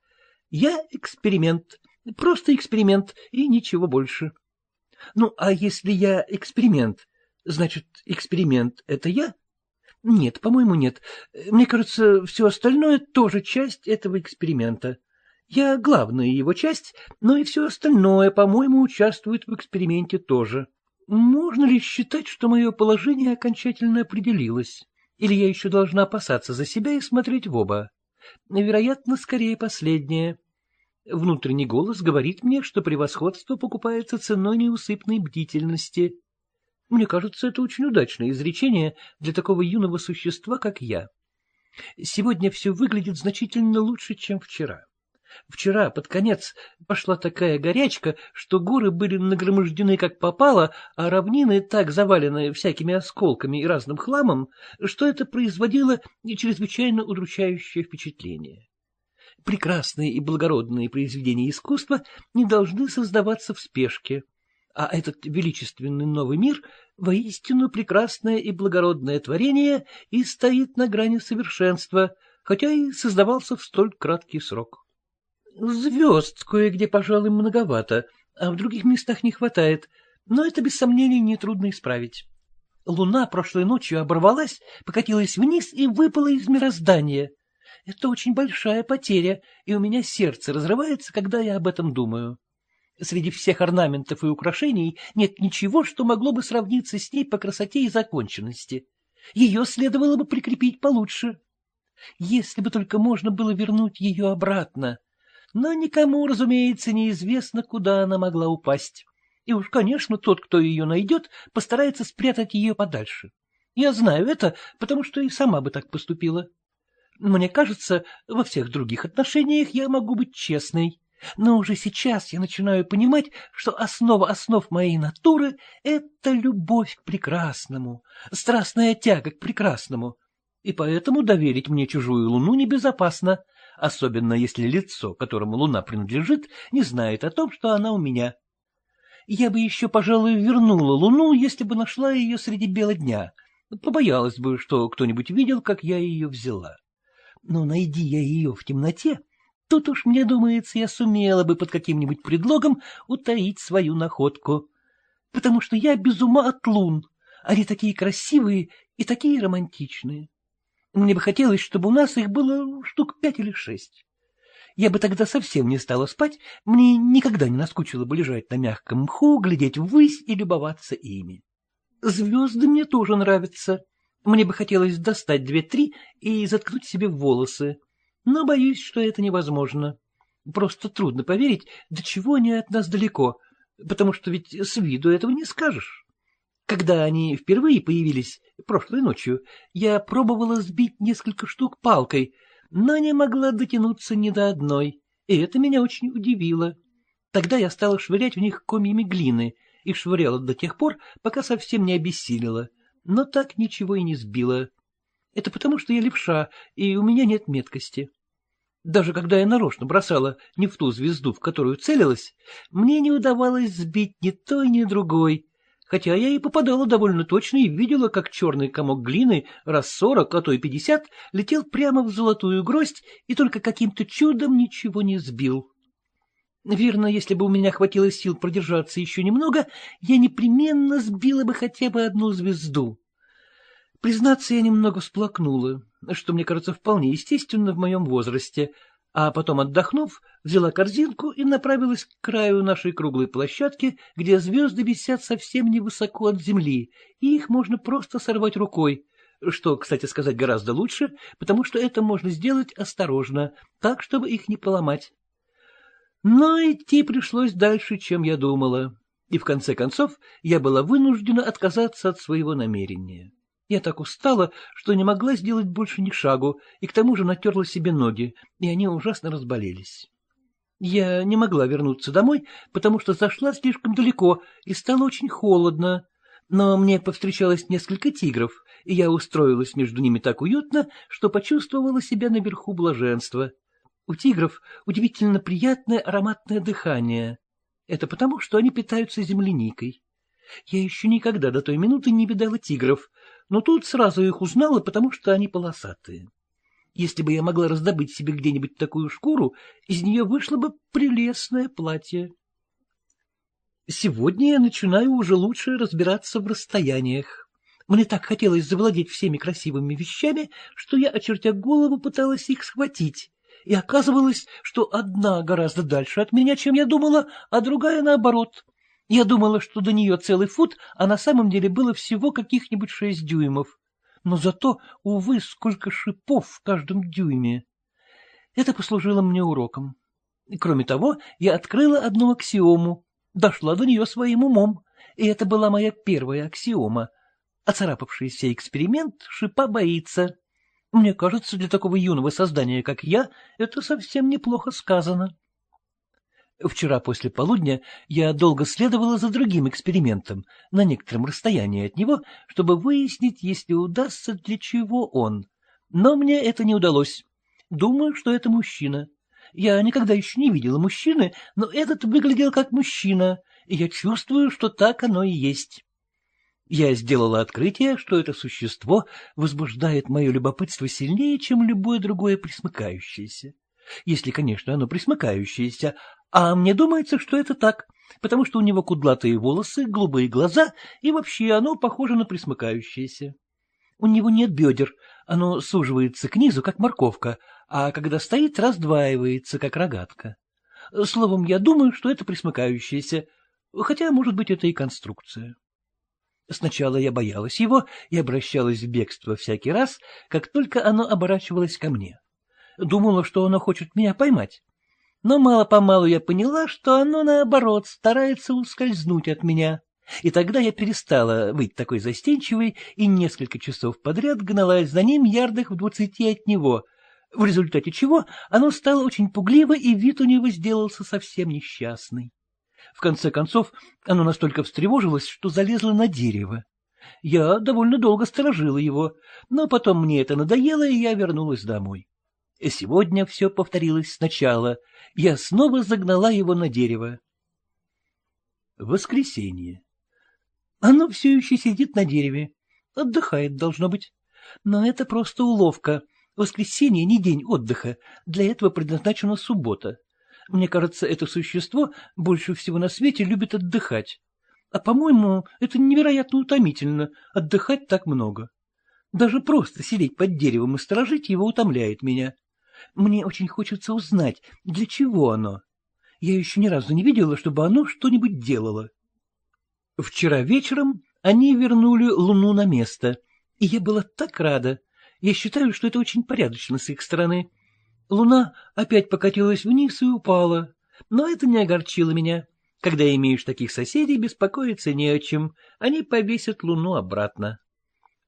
Я эксперимент, просто эксперимент и ничего больше. Ну, а если я эксперимент, значит, эксперимент — это я? Нет, по-моему, нет. Мне кажется, все остальное тоже часть этого эксперимента. Я главная его часть, но и все остальное, по-моему, участвует в эксперименте тоже. Можно ли считать, что мое положение окончательно определилось? Или я еще должна опасаться за себя и смотреть в оба? Вероятно, скорее последнее. Внутренний голос говорит мне, что превосходство покупается ценой неусыпной бдительности. Мне кажется, это очень удачное изречение для такого юного существа, как я. Сегодня все выглядит значительно лучше, чем вчера. Вчера, под конец, пошла такая горячка, что горы были нагромождены как попало, а равнины так завалены всякими осколками и разным хламом, что это производило чрезвычайно удручающее впечатление. Прекрасные и благородные произведения искусства не должны создаваться в спешке а этот величественный новый мир воистину прекрасное и благородное творение и стоит на грани совершенства, хотя и создавался в столь краткий срок. Звезд кое-где, пожалуй, многовато, а в других местах не хватает, но это, без сомнений, нетрудно исправить. Луна прошлой ночью оборвалась, покатилась вниз и выпала из мироздания. Это очень большая потеря, и у меня сердце разрывается, когда я об этом думаю. Среди всех орнаментов и украшений нет ничего, что могло бы сравниться с ней по красоте и законченности. Ее следовало бы прикрепить получше. Если бы только можно было вернуть ее обратно. Но никому, разумеется, неизвестно, куда она могла упасть. И уж, конечно, тот, кто ее найдет, постарается спрятать ее подальше. Я знаю это, потому что и сама бы так поступила. Мне кажется, во всех других отношениях я могу быть честной. Но уже сейчас я начинаю понимать, что основа основ моей натуры — это любовь к прекрасному, страстная тяга к прекрасному, и поэтому доверить мне чужую луну небезопасно, особенно если лицо, которому луна принадлежит, не знает о том, что она у меня. Я бы еще, пожалуй, вернула луну, если бы нашла ее среди бела дня, побоялась бы, что кто-нибудь видел, как я ее взяла. Но найди я ее в темноте, Тут уж, мне думается, я сумела бы под каким-нибудь предлогом утаить свою находку. Потому что я без ума от лун. Они такие красивые и такие романтичные. Мне бы хотелось, чтобы у нас их было штук пять или шесть. Я бы тогда совсем не стала спать, мне никогда не наскучило бы лежать на мягком мху, глядеть ввысь и любоваться ими. Звезды мне тоже нравятся. Мне бы хотелось достать две-три и заткнуть себе волосы но боюсь, что это невозможно. Просто трудно поверить, до чего они от нас далеко, потому что ведь с виду этого не скажешь. Когда они впервые появились, прошлой ночью, я пробовала сбить несколько штук палкой, но не могла дотянуться ни до одной, и это меня очень удивило. Тогда я стала швырять в них комьями глины и швыряла до тех пор, пока совсем не обессилила, но так ничего и не сбила. Это потому, что я левша, и у меня нет меткости. Даже когда я нарочно бросала не в ту звезду, в которую целилась, мне не удавалось сбить ни той, ни другой, хотя я и попадала довольно точно и видела, как черный комок глины раз сорок, а то и пятьдесят, летел прямо в золотую гроздь и только каким-то чудом ничего не сбил. Верно, если бы у меня хватило сил продержаться еще немного, я непременно сбила бы хотя бы одну звезду. Признаться, я немного всплакнула, что мне кажется вполне естественно в моем возрасте, а потом, отдохнув, взяла корзинку и направилась к краю нашей круглой площадки, где звезды висят совсем невысоко от земли, и их можно просто сорвать рукой, что, кстати сказать, гораздо лучше, потому что это можно сделать осторожно, так, чтобы их не поломать. Но идти пришлось дальше, чем я думала, и в конце концов я была вынуждена отказаться от своего намерения. Я так устала, что не могла сделать больше ни шагу, и к тому же натерла себе ноги, и они ужасно разболелись. Я не могла вернуться домой, потому что зашла слишком далеко, и стало очень холодно. Но мне повстречалось несколько тигров, и я устроилась между ними так уютно, что почувствовала себя наверху блаженства. У тигров удивительно приятное ароматное дыхание. Это потому, что они питаются земляникой. Я еще никогда до той минуты не видала тигров, но тут сразу их узнала, потому что они полосатые. Если бы я могла раздобыть себе где-нибудь такую шкуру, из нее вышло бы прелестное платье. Сегодня я начинаю уже лучше разбираться в расстояниях. Мне так хотелось завладеть всеми красивыми вещами, что я, очертя голову, пыталась их схватить. И оказывалось, что одна гораздо дальше от меня, чем я думала, а другая наоборот. Я думала, что до нее целый фут, а на самом деле было всего каких-нибудь шесть дюймов. Но зато, увы, сколько шипов в каждом дюйме. Это послужило мне уроком. Кроме того, я открыла одну аксиому, дошла до нее своим умом, и это была моя первая аксиома. Оцарапавшийся эксперимент шипа боится. Мне кажется, для такого юного создания, как я, это совсем неплохо сказано. Вчера после полудня я долго следовала за другим экспериментом, на некотором расстоянии от него, чтобы выяснить, если удастся, для чего он. Но мне это не удалось. Думаю, что это мужчина. Я никогда еще не видела мужчины, но этот выглядел как мужчина, и я чувствую, что так оно и есть. Я сделала открытие, что это существо возбуждает мое любопытство сильнее, чем любое другое присмыкающееся. Если, конечно, оно присмыкающееся, а мне думается, что это так, потому что у него кудлатые волосы, голубые глаза, и вообще оно похоже на присмыкающееся. У него нет бедер, оно суживается к низу, как морковка, а когда стоит, раздваивается, как рогатка. Словом, я думаю, что это присмыкающееся, хотя, может быть, это и конструкция. Сначала я боялась его и обращалась в бегство всякий раз, как только оно оборачивалось ко мне. Думала, что оно хочет меня поймать. Но мало-помалу я поняла, что оно, наоборот, старается ускользнуть от меня. И тогда я перестала быть такой застенчивой и несколько часов подряд гналась за ним ярдах в двадцати от него, в результате чего оно стало очень пугливо, и вид у него сделался совсем несчастный. В конце концов, оно настолько встревожилось, что залезло на дерево. Я довольно долго сторожила его, но потом мне это надоело, и я вернулась домой. Сегодня все повторилось сначала. Я снова загнала его на дерево. Воскресенье. Оно все еще сидит на дереве. Отдыхает, должно быть. Но это просто уловка. Воскресенье не день отдыха. Для этого предназначена суббота. Мне кажется, это существо больше всего на свете любит отдыхать. А, по-моему, это невероятно утомительно — отдыхать так много. Даже просто сидеть под деревом и сторожить его утомляет меня. Мне очень хочется узнать, для чего оно. Я еще ни разу не видела, чтобы оно что-нибудь делало. Вчера вечером они вернули Луну на место, и я была так рада. Я считаю, что это очень порядочно с их стороны. Луна опять покатилась вниз и упала, но это не огорчило меня. Когда имеешь таких соседей, беспокоиться не о чем, они повесят Луну обратно.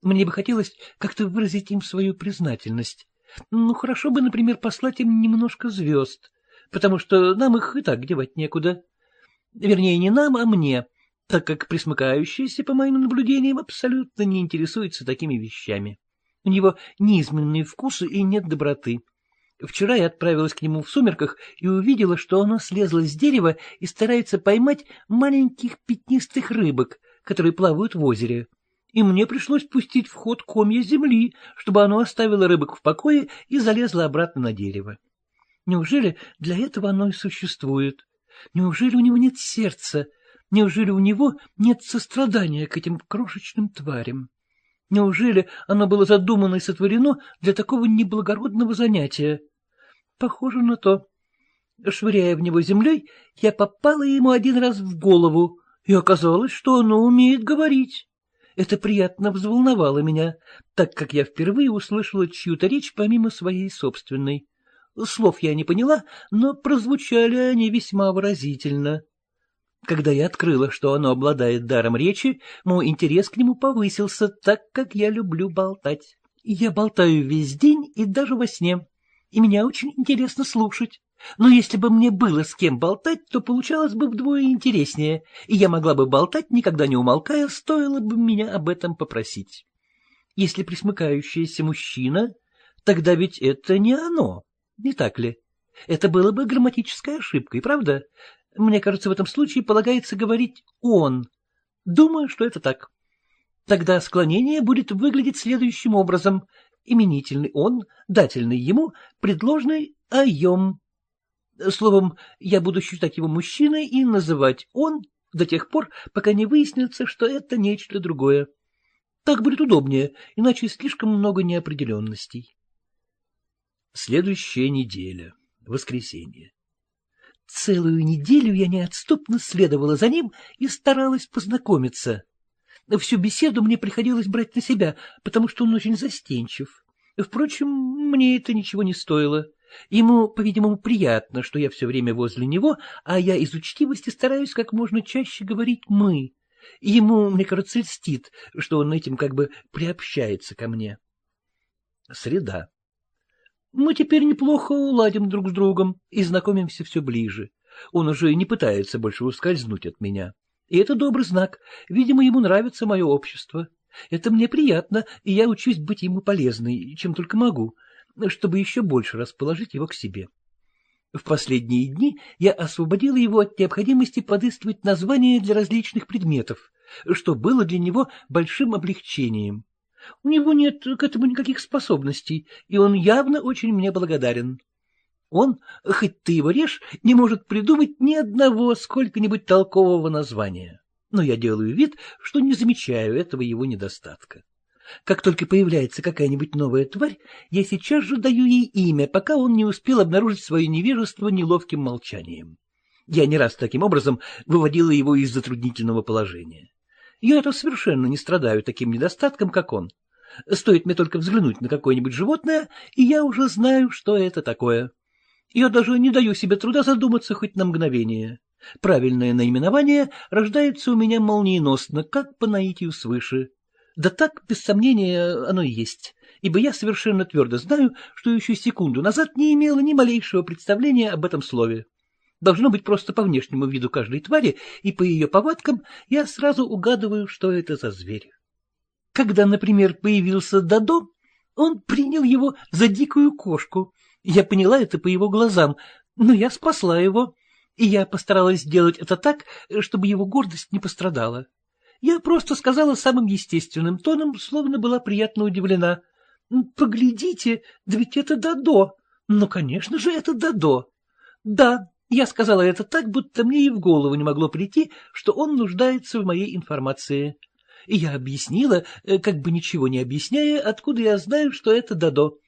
Мне бы хотелось как-то выразить им свою признательность. Ну, хорошо бы, например, послать им немножко звезд, потому что нам их и так девать некуда. Вернее, не нам, а мне, так как присмыкающийся, по моим наблюдениям, абсолютно не интересуется такими вещами. У него неизменные вкусы и нет доброты. Вчера я отправилась к нему в сумерках и увидела, что оно слезло с дерева и старается поймать маленьких пятнистых рыбок, которые плавают в озере. И мне пришлось пустить в ход комья земли, чтобы оно оставило рыбок в покое и залезло обратно на дерево. Неужели для этого оно и существует? Неужели у него нет сердца? Неужели у него нет сострадания к этим крошечным тварям? Неужели оно было задумано и сотворено для такого неблагородного занятия? Похоже на то. Швыряя в него землей, я попала ему один раз в голову, и оказалось, что оно умеет говорить. Это приятно взволновало меня, так как я впервые услышала чью-то речь помимо своей собственной. Слов я не поняла, но прозвучали они весьма выразительно. Когда я открыла, что оно обладает даром речи, мой интерес к нему повысился, так как я люблю болтать. Я болтаю весь день и даже во сне, и меня очень интересно слушать. Но если бы мне было с кем болтать, то получалось бы вдвое интереснее, и я могла бы болтать, никогда не умолкая, стоило бы меня об этом попросить. Если присмыкающийся мужчина, тогда ведь это не оно, не так ли? Это было бы грамматической ошибкой, правда? Мне кажется, в этом случае полагается говорить «он». Думаю, что это так. Тогда склонение будет выглядеть следующим образом. Именительный «он», дательный ему, предложный «айом». Словом, я буду считать его мужчиной и называть «он» до тех пор, пока не выяснится, что это нечто другое. Так будет удобнее, иначе слишком много неопределенностей. Следующая неделя. Воскресенье. Целую неделю я неотступно следовала за ним и старалась познакомиться. Всю беседу мне приходилось брать на себя, потому что он очень застенчив. Впрочем, мне это ничего не стоило. Ему, по-видимому, приятно, что я все время возле него, а я из учтивости стараюсь как можно чаще говорить «мы». Ему, мне кажется, льстит, что он этим как бы приобщается ко мне. Среда. Мы теперь неплохо уладим друг с другом и знакомимся все ближе. Он уже не пытается больше ускользнуть от меня. И это добрый знак. Видимо, ему нравится мое общество. Это мне приятно, и я учусь быть ему полезной, чем только могу, чтобы еще больше расположить его к себе. В последние дни я освободила его от необходимости подыскивать названия для различных предметов, что было для него большим облегчением. У него нет к этому никаких способностей, и он явно очень мне благодарен. Он, хоть ты его режь, не может придумать ни одного сколько-нибудь толкового названия. Но я делаю вид, что не замечаю этого его недостатка. Как только появляется какая-нибудь новая тварь, я сейчас же даю ей имя, пока он не успел обнаружить свое невежество неловким молчанием. Я не раз таким образом выводила его из затруднительного положения. Я это совершенно не страдаю таким недостатком, как он. Стоит мне только взглянуть на какое-нибудь животное, и я уже знаю, что это такое. Я даже не даю себе труда задуматься хоть на мгновение. Правильное наименование рождается у меня молниеносно, как по наитию свыше. Да так, без сомнения, оно и есть, ибо я совершенно твердо знаю, что еще секунду назад не имела ни малейшего представления об этом слове. Должно быть просто по внешнему виду каждой твари, и по ее повадкам я сразу угадываю, что это за зверь. Когда, например, появился Дадо, он принял его за дикую кошку. Я поняла это по его глазам, но я спасла его, и я постаралась сделать это так, чтобы его гордость не пострадала. Я просто сказала самым естественным тоном, словно была приятно удивлена. — Поглядите, да ведь это Дадо. Ну, конечно же, это Дадо. Да, я сказала это так, будто мне и в голову не могло прийти, что он нуждается в моей информации. И я объяснила, э, как бы ничего не объясняя, откуда я знаю, что это Дадо.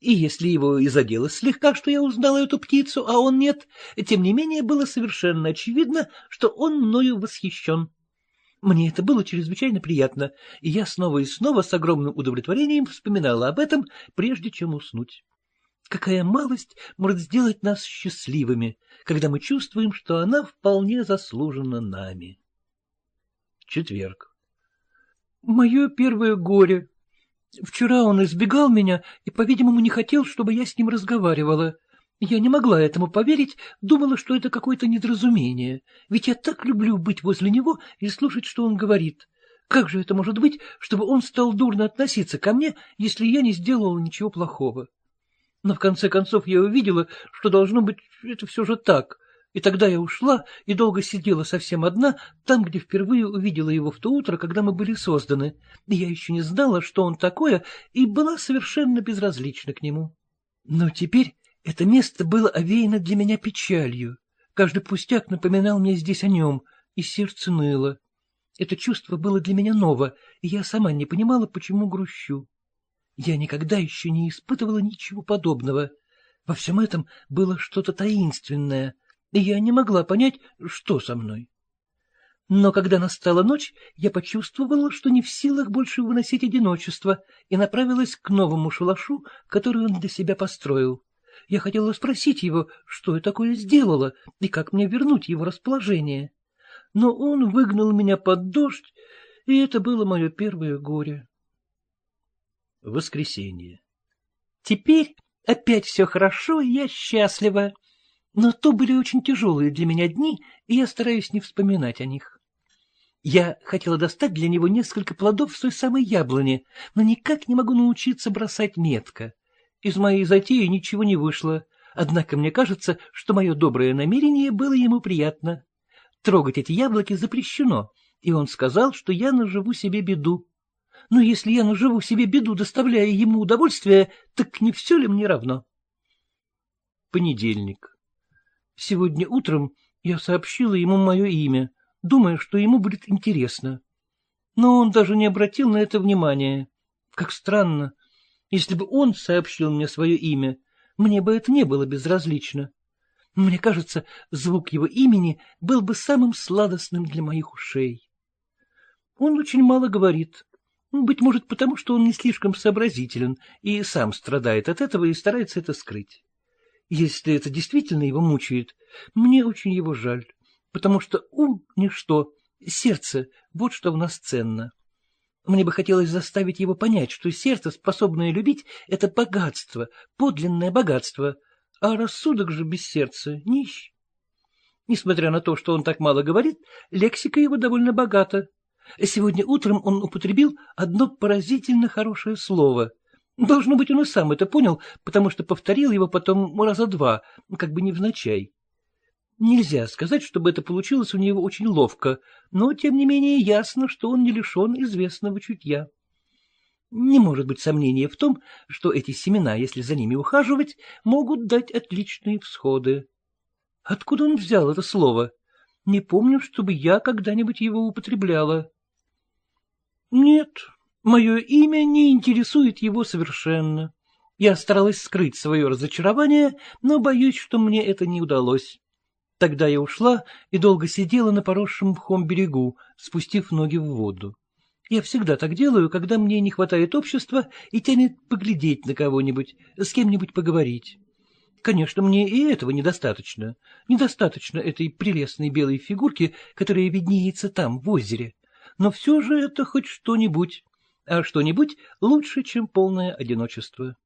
И если его и задело слегка, что я узнала эту птицу, а он нет, тем не менее было совершенно очевидно, что он мною восхищен. Мне это было чрезвычайно приятно, и я снова и снова с огромным удовлетворением вспоминала об этом, прежде чем уснуть. Какая малость может сделать нас счастливыми, когда мы чувствуем, что она вполне заслужена нами. Четверг. Мое первое горе. Вчера он избегал меня и, по-видимому, не хотел, чтобы я с ним разговаривала. Я не могла этому поверить, думала, что это какое-то недоразумение, ведь я так люблю быть возле него и слушать, что он говорит. Как же это может быть, чтобы он стал дурно относиться ко мне, если я не сделала ничего плохого? Но в конце концов я увидела, что должно быть это все же так, и тогда я ушла и долго сидела совсем одна, там, где впервые увидела его в то утро, когда мы были созданы. Я еще не знала, что он такое, и была совершенно безразлична к нему. Но теперь это место было овеяно для меня печалью. Каждый пустяк напоминал мне здесь о нем, и сердце ныло. Это чувство было для меня ново, и я сама не понимала, почему грущу. Я никогда еще не испытывала ничего подобного. Во всем этом было что-то таинственное, и я не могла понять, что со мной. Но когда настала ночь, я почувствовала, что не в силах больше выносить одиночество, и направилась к новому шалашу, который он для себя построил. Я хотела спросить его, что я такое сделала и как мне вернуть его расположение. Но он выгнал меня под дождь, и это было мое первое горе. Воскресенье. Теперь опять все хорошо, и я счастлива. Но то были очень тяжелые для меня дни, и я стараюсь не вспоминать о них. Я хотела достать для него несколько плодов с той самой яблони, но никак не могу научиться бросать метко. Из моей затеи ничего не вышло, однако мне кажется, что мое доброе намерение было ему приятно. Трогать эти яблоки запрещено, и он сказал, что я наживу себе беду. Но если я наживу себе беду, доставляя ему удовольствие, так не все ли мне равно? Понедельник. Сегодня утром я сообщила ему мое имя, думая, что ему будет интересно. Но он даже не обратил на это внимания. Как странно. Если бы он сообщил мне свое имя, мне бы это не было безразлично. Мне кажется, звук его имени был бы самым сладостным для моих ушей. Он очень мало говорит. Быть может, потому что он не слишком сообразителен и сам страдает от этого и старается это скрыть. Если это действительно его мучает, мне очень его жаль, потому что ум — ничто, сердце — вот что в нас ценно. Мне бы хотелось заставить его понять, что сердце, способное любить, — это богатство, подлинное богатство, а рассудок же без сердца нищ. Несмотря на то, что он так мало говорит, лексика его довольно богата. Сегодня утром он употребил одно поразительно хорошее слово. Должно быть, он и сам это понял, потому что повторил его потом раза два, как бы невзначай. Нельзя сказать, чтобы это получилось у него очень ловко, но, тем не менее, ясно, что он не лишен известного чутья. Не может быть сомнения в том, что эти семена, если за ними ухаживать, могут дать отличные всходы. Откуда он взял это слово? Не помню, чтобы я когда-нибудь его употребляла. Нет, мое имя не интересует его совершенно. Я старалась скрыть свое разочарование, но боюсь, что мне это не удалось. Тогда я ушла и долго сидела на поросшем мхом берегу, спустив ноги в воду. Я всегда так делаю, когда мне не хватает общества и тянет поглядеть на кого-нибудь, с кем-нибудь поговорить. Конечно, мне и этого недостаточно. Недостаточно этой прелестной белой фигурки, которая виднеется там, в озере. Но все же это хоть что-нибудь. А что-нибудь лучше, чем полное одиночество.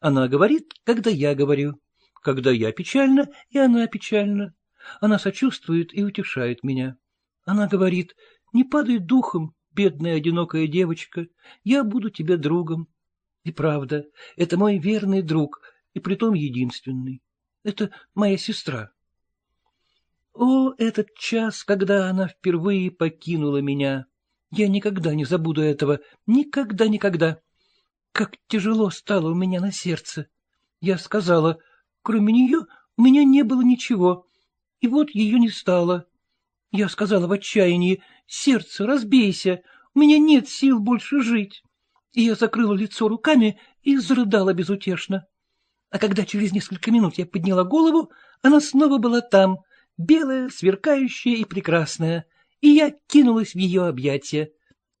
Она говорит, когда я говорю. Когда я печальна, и она печальна. Она сочувствует и утешает меня. Она говорит, не падай духом, бедная одинокая девочка, я буду тебе другом. И правда, это мой верный друг, и притом единственный. Это моя сестра. О, этот час, когда она впервые покинула меня! Я никогда не забуду этого, никогда, никогда. Как тяжело стало у меня на сердце. Я сказала, Кроме нее у меня не было ничего, и вот ее не стало. Я сказала в отчаянии, сердце, разбейся, у меня нет сил больше жить. И я закрыла лицо руками и зарыдала безутешно. А когда через несколько минут я подняла голову, она снова была там, белая, сверкающая и прекрасная, и я кинулась в ее объятия.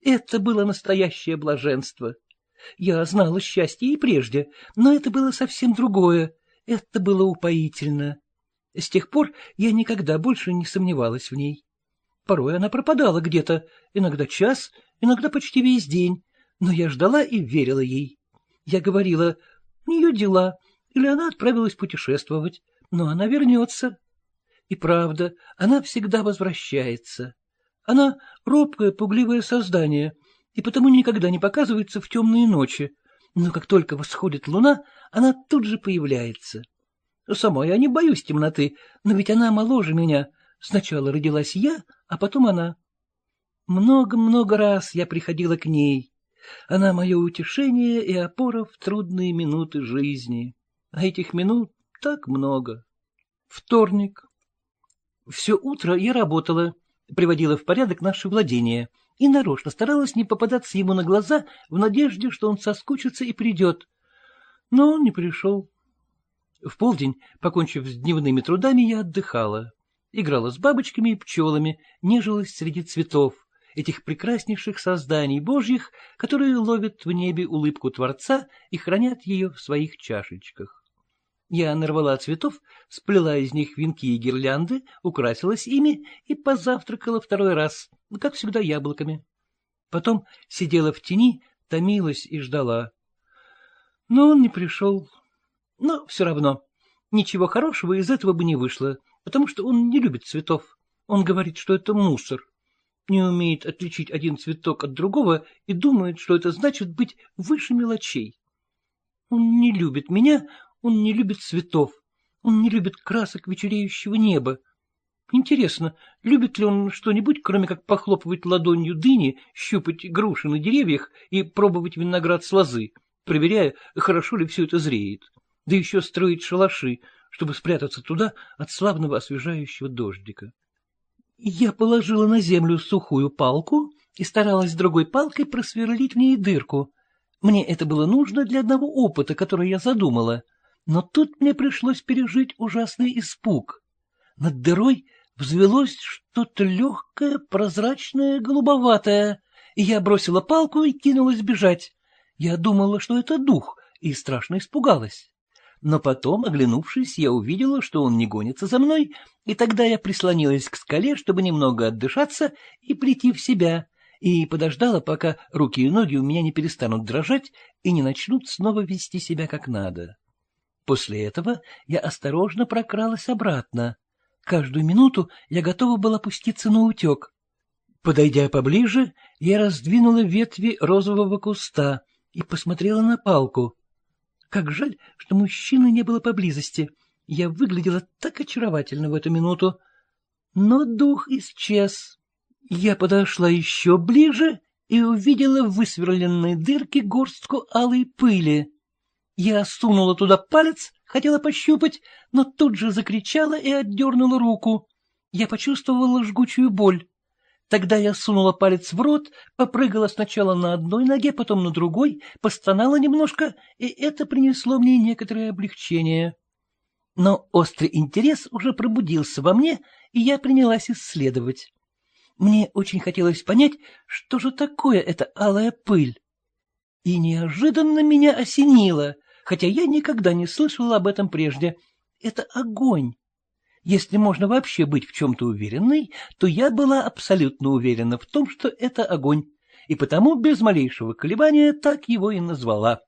Это было настоящее блаженство. Я знала счастье и прежде, но это было совсем другое, это было упоительно. С тех пор я никогда больше не сомневалась в ней. Порой она пропадала где-то, иногда час, иногда почти весь день, но я ждала и верила ей. Я говорила, у нее дела, или она отправилась путешествовать, но она вернется. И правда, она всегда возвращается. Она робкое, пугливое создание, и потому никогда не показывается в темные ночи, но как только восходит луна, она тут же появляется. Сама я не боюсь темноты, но ведь она моложе меня. Сначала родилась я, а потом она. Много-много раз я приходила к ней. Она мое утешение и опора в трудные минуты жизни. А этих минут так много. Вторник. Все утро я работала, приводила в порядок наши владения и нарочно старалась не попадаться ему на глаза в надежде, что он соскучится и придет. Но он не пришел. В полдень, покончив с дневными трудами, я отдыхала. Играла с бабочками и пчелами, нежилась среди цветов, этих прекраснейших созданий божьих, которые ловят в небе улыбку Творца и хранят ее в своих чашечках. Я нарвала цветов, сплела из них венки и гирлянды, украсилась ими и позавтракала второй раз, как всегда яблоками. Потом сидела в тени, томилась и ждала. Но он не пришел. Но все равно, ничего хорошего из этого бы не вышло, потому что он не любит цветов. Он говорит, что это мусор. Не умеет отличить один цветок от другого и думает, что это значит быть выше мелочей. Он не любит меня, он не любит цветов, он не любит красок вечереющего неба. Интересно, любит ли он что-нибудь, кроме как похлопывать ладонью дыни, щупать груши на деревьях и пробовать виноград с лозы, проверяя, хорошо ли все это зреет, да еще строить шалаши, чтобы спрятаться туда от славного освежающего дождика. Я положила на землю сухую палку и старалась другой палкой просверлить в ней дырку. Мне это было нужно для одного опыта, который я задумала, но тут мне пришлось пережить ужасный испуг. Над дырой взвелось что-то легкое, прозрачное, голубоватое, и я бросила палку и кинулась бежать. Я думала, что это дух, и страшно испугалась. Но потом, оглянувшись, я увидела, что он не гонится за мной, и тогда я прислонилась к скале, чтобы немного отдышаться и прийти в себя, и подождала, пока руки и ноги у меня не перестанут дрожать и не начнут снова вести себя как надо. После этого я осторожно прокралась обратно. Каждую минуту я готова была пуститься на утек. Подойдя поближе, я раздвинула ветви розового куста и посмотрела на палку. Как жаль, что мужчины не было поблизости. Я выглядела так очаровательно в эту минуту. Но дух исчез. Я подошла еще ближе и увидела в высверленной дырке горстку алой пыли. Я сунула туда палец, хотела пощупать, но тут же закричала и отдернула руку. Я почувствовала жгучую боль. Тогда я сунула палец в рот, попрыгала сначала на одной ноге, потом на другой, постонала немножко, и это принесло мне некоторое облегчение. Но острый интерес уже пробудился во мне, и я принялась исследовать. Мне очень хотелось понять, что же такое эта алая пыль. И неожиданно меня осенило, хотя я никогда не слышала об этом прежде. Это огонь. Если можно вообще быть в чем-то уверенной, то я была абсолютно уверена в том, что это огонь, и потому без малейшего колебания так его и назвала.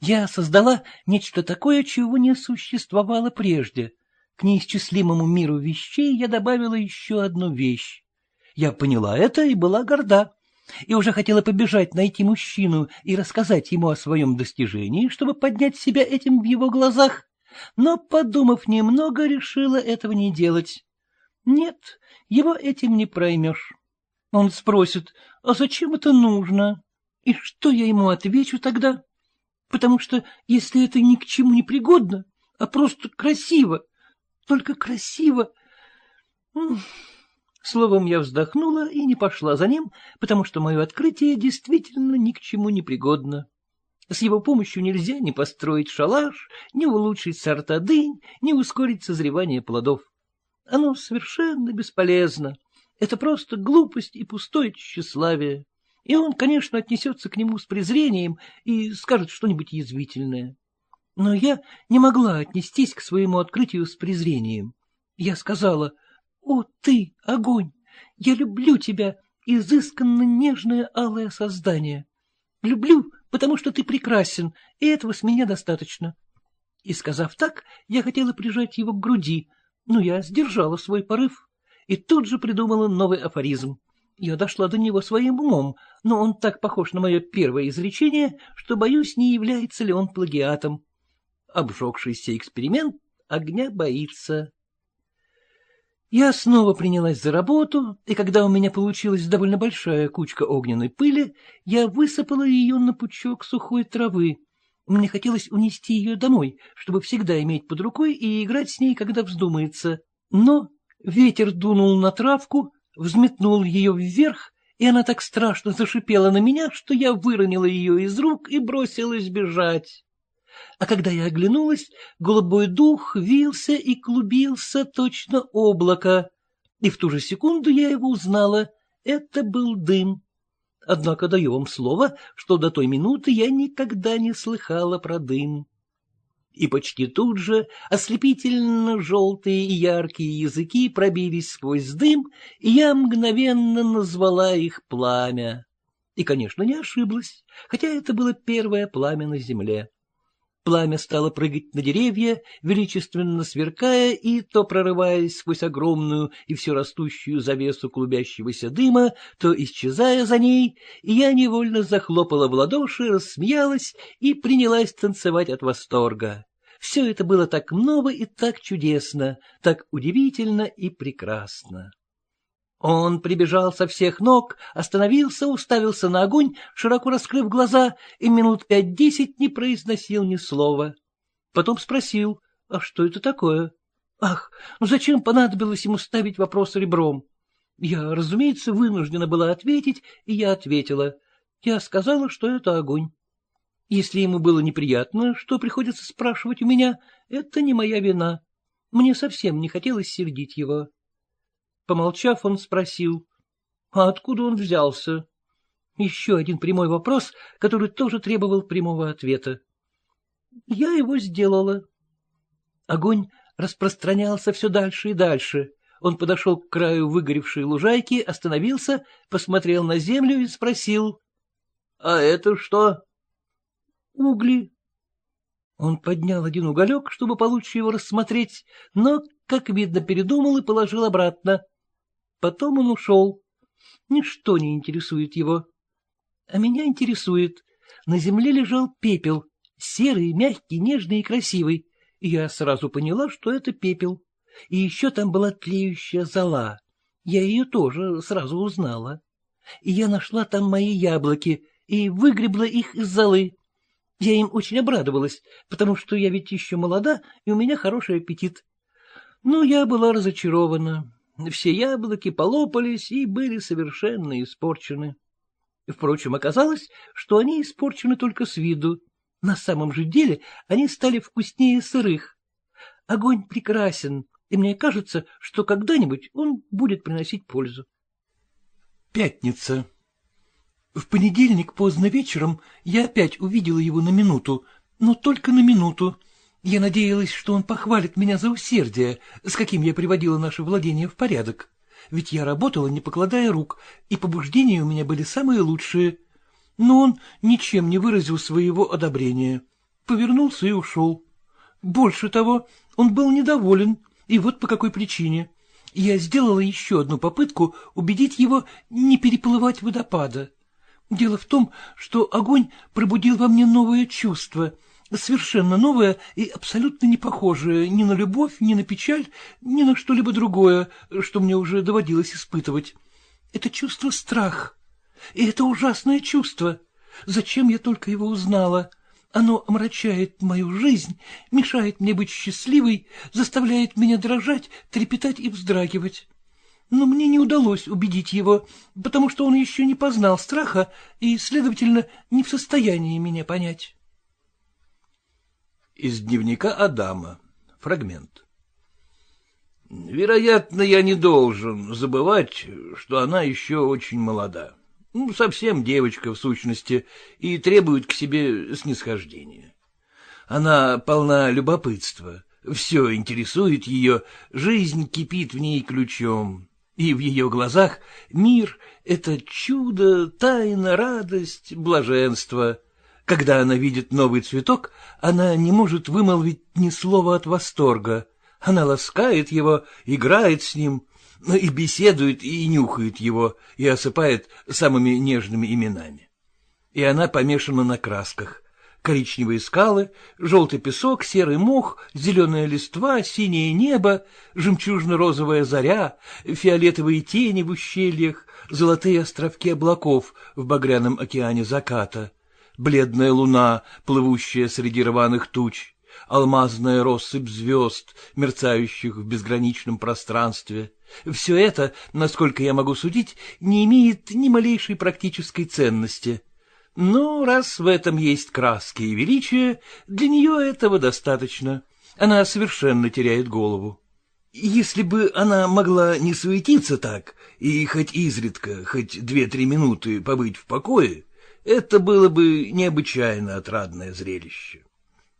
Я создала нечто такое, чего не существовало прежде. К неисчислимому миру вещей я добавила еще одну вещь. Я поняла это и была горда, и уже хотела побежать найти мужчину и рассказать ему о своем достижении, чтобы поднять себя этим в его глазах, но, подумав немного, решила этого не делать. Нет, его этим не проймешь. Он спросит, а зачем это нужно? И что я ему отвечу тогда? Потому что, если это ни к чему не пригодно, а просто красиво, только красиво... Словом, я вздохнула и не пошла за ним, потому что мое открытие действительно ни к чему не пригодно. С его помощью нельзя ни построить шалаш, ни улучшить сорта дынь, ни ускорить созревание плодов. Оно совершенно бесполезно. Это просто глупость и пустое тщеславие. И он, конечно, отнесется к нему с презрением и скажет что-нибудь язвительное. Но я не могла отнестись к своему открытию с презрением. Я сказала, «О, ты, огонь! Я люблю тебя, изысканно нежное алое создание. Люблю, потому что ты прекрасен, и этого с меня достаточно. И, сказав так, я хотела прижать его к груди, но я сдержала свой порыв и тут же придумала новый афоризм. Я дошла до него своим умом, но он так похож на мое первое изречение, что, боюсь, не является ли он плагиатом. Обжегшийся эксперимент огня боится. Я снова принялась за работу, и когда у меня получилась довольно большая кучка огненной пыли, я высыпала ее на пучок сухой травы. Мне хотелось унести ее домой, чтобы всегда иметь под рукой и играть с ней, когда вздумается. Но ветер дунул на травку, взметнул ее вверх, и она так страшно зашипела на меня, что я выронила ее из рук и бросилась бежать а когда я оглянулась, голубой дух вился и клубился точно облако, и в ту же секунду я его узнала. Это был дым. Однако даю вам слово, что до той минуты я никогда не слыхала про дым. И почти тут же ослепительно желтые и яркие языки пробились сквозь дым, и я мгновенно назвала их пламя. И, конечно, не ошиблась, хотя это было первое пламя на земле. Пламя стало прыгать на деревья, величественно сверкая и то прорываясь сквозь огромную и все растущую завесу клубящегося дыма, то исчезая за ней, и я невольно захлопала в ладоши, рассмеялась и принялась танцевать от восторга. Все это было так ново и так чудесно, так удивительно и прекрасно. Он прибежал со всех ног, остановился, уставился на огонь, широко раскрыв глаза, и минут пять-десять не произносил ни слова. Потом спросил, а что это такое? Ах, ну зачем понадобилось ему ставить вопрос ребром? Я, разумеется, вынуждена была ответить, и я ответила. Я сказала, что это огонь. Если ему было неприятно, что приходится спрашивать у меня, это не моя вина. Мне совсем не хотелось сердить его. Помолчав, он спросил, а откуда он взялся? Еще один прямой вопрос, который тоже требовал прямого ответа. Я его сделала. Огонь распространялся все дальше и дальше. Он подошел к краю выгоревшей лужайки, остановился, посмотрел на землю и спросил. — А это что? — Угли. Он поднял один уголек, чтобы получше его рассмотреть, но, как видно, передумал и положил обратно. Потом он ушел. Ничто не интересует его. А меня интересует. На земле лежал пепел, серый, мягкий, нежный и красивый. Я сразу поняла, что это пепел. И еще там была тлеющая зола. Я ее тоже сразу узнала. И я нашла там мои яблоки и выгребла их из золы. Я им очень обрадовалась, потому что я ведь еще молода, и у меня хороший аппетит. Но я была разочарована. Все яблоки полопались и были совершенно испорчены. Впрочем, оказалось, что они испорчены только с виду. На самом же деле они стали вкуснее сырых. Огонь прекрасен, и мне кажется, что когда-нибудь он будет приносить пользу. Пятница. В понедельник поздно вечером я опять увидела его на минуту, но только на минуту. Я надеялась, что он похвалит меня за усердие, с каким я приводила наше владение в порядок. Ведь я работала, не покладая рук, и побуждения у меня были самые лучшие. Но он ничем не выразил своего одобрения. Повернулся и ушел. Больше того, он был недоволен, и вот по какой причине. Я сделала еще одну попытку убедить его не переплывать водопада. Дело в том, что огонь пробудил во мне новое чувство, совершенно новое и абсолютно не похожее ни на любовь, ни на печаль, ни на что-либо другое, что мне уже доводилось испытывать. Это чувство страх. И это ужасное чувство. Зачем я только его узнала? Оно омрачает мою жизнь, мешает мне быть счастливой, заставляет меня дрожать, трепетать и вздрагивать. Но мне не удалось убедить его, потому что он еще не познал страха и, следовательно, не в состоянии меня понять. Из дневника Адама. Фрагмент. Вероятно, я не должен забывать, что она еще очень молода. Ну, совсем девочка в сущности, и требует к себе снисхождения. Она полна любопытства, все интересует ее, жизнь кипит в ней ключом, и в ее глазах мир — это чудо, тайна, радость, блаженство. Когда она видит новый цветок, она не может вымолвить ни слова от восторга. Она ласкает его, играет с ним, но и беседует, и нюхает его, и осыпает самыми нежными именами. И она помешана на красках. Коричневые скалы, желтый песок, серый мох, зеленая листва, синее небо, жемчужно-розовая заря, фиолетовые тени в ущельях, золотые островки облаков в багряном океане заката, бледная луна, плывущая среди рваных туч, алмазная россыпь звезд, мерцающих в безграничном пространстве. Все это, насколько я могу судить, не имеет ни малейшей практической ценности. Но раз в этом есть краски и величие, для нее этого достаточно. Она совершенно теряет голову. Если бы она могла не суетиться так и хоть изредка, хоть две-три минуты побыть в покое, это было бы необычайно отрадное зрелище.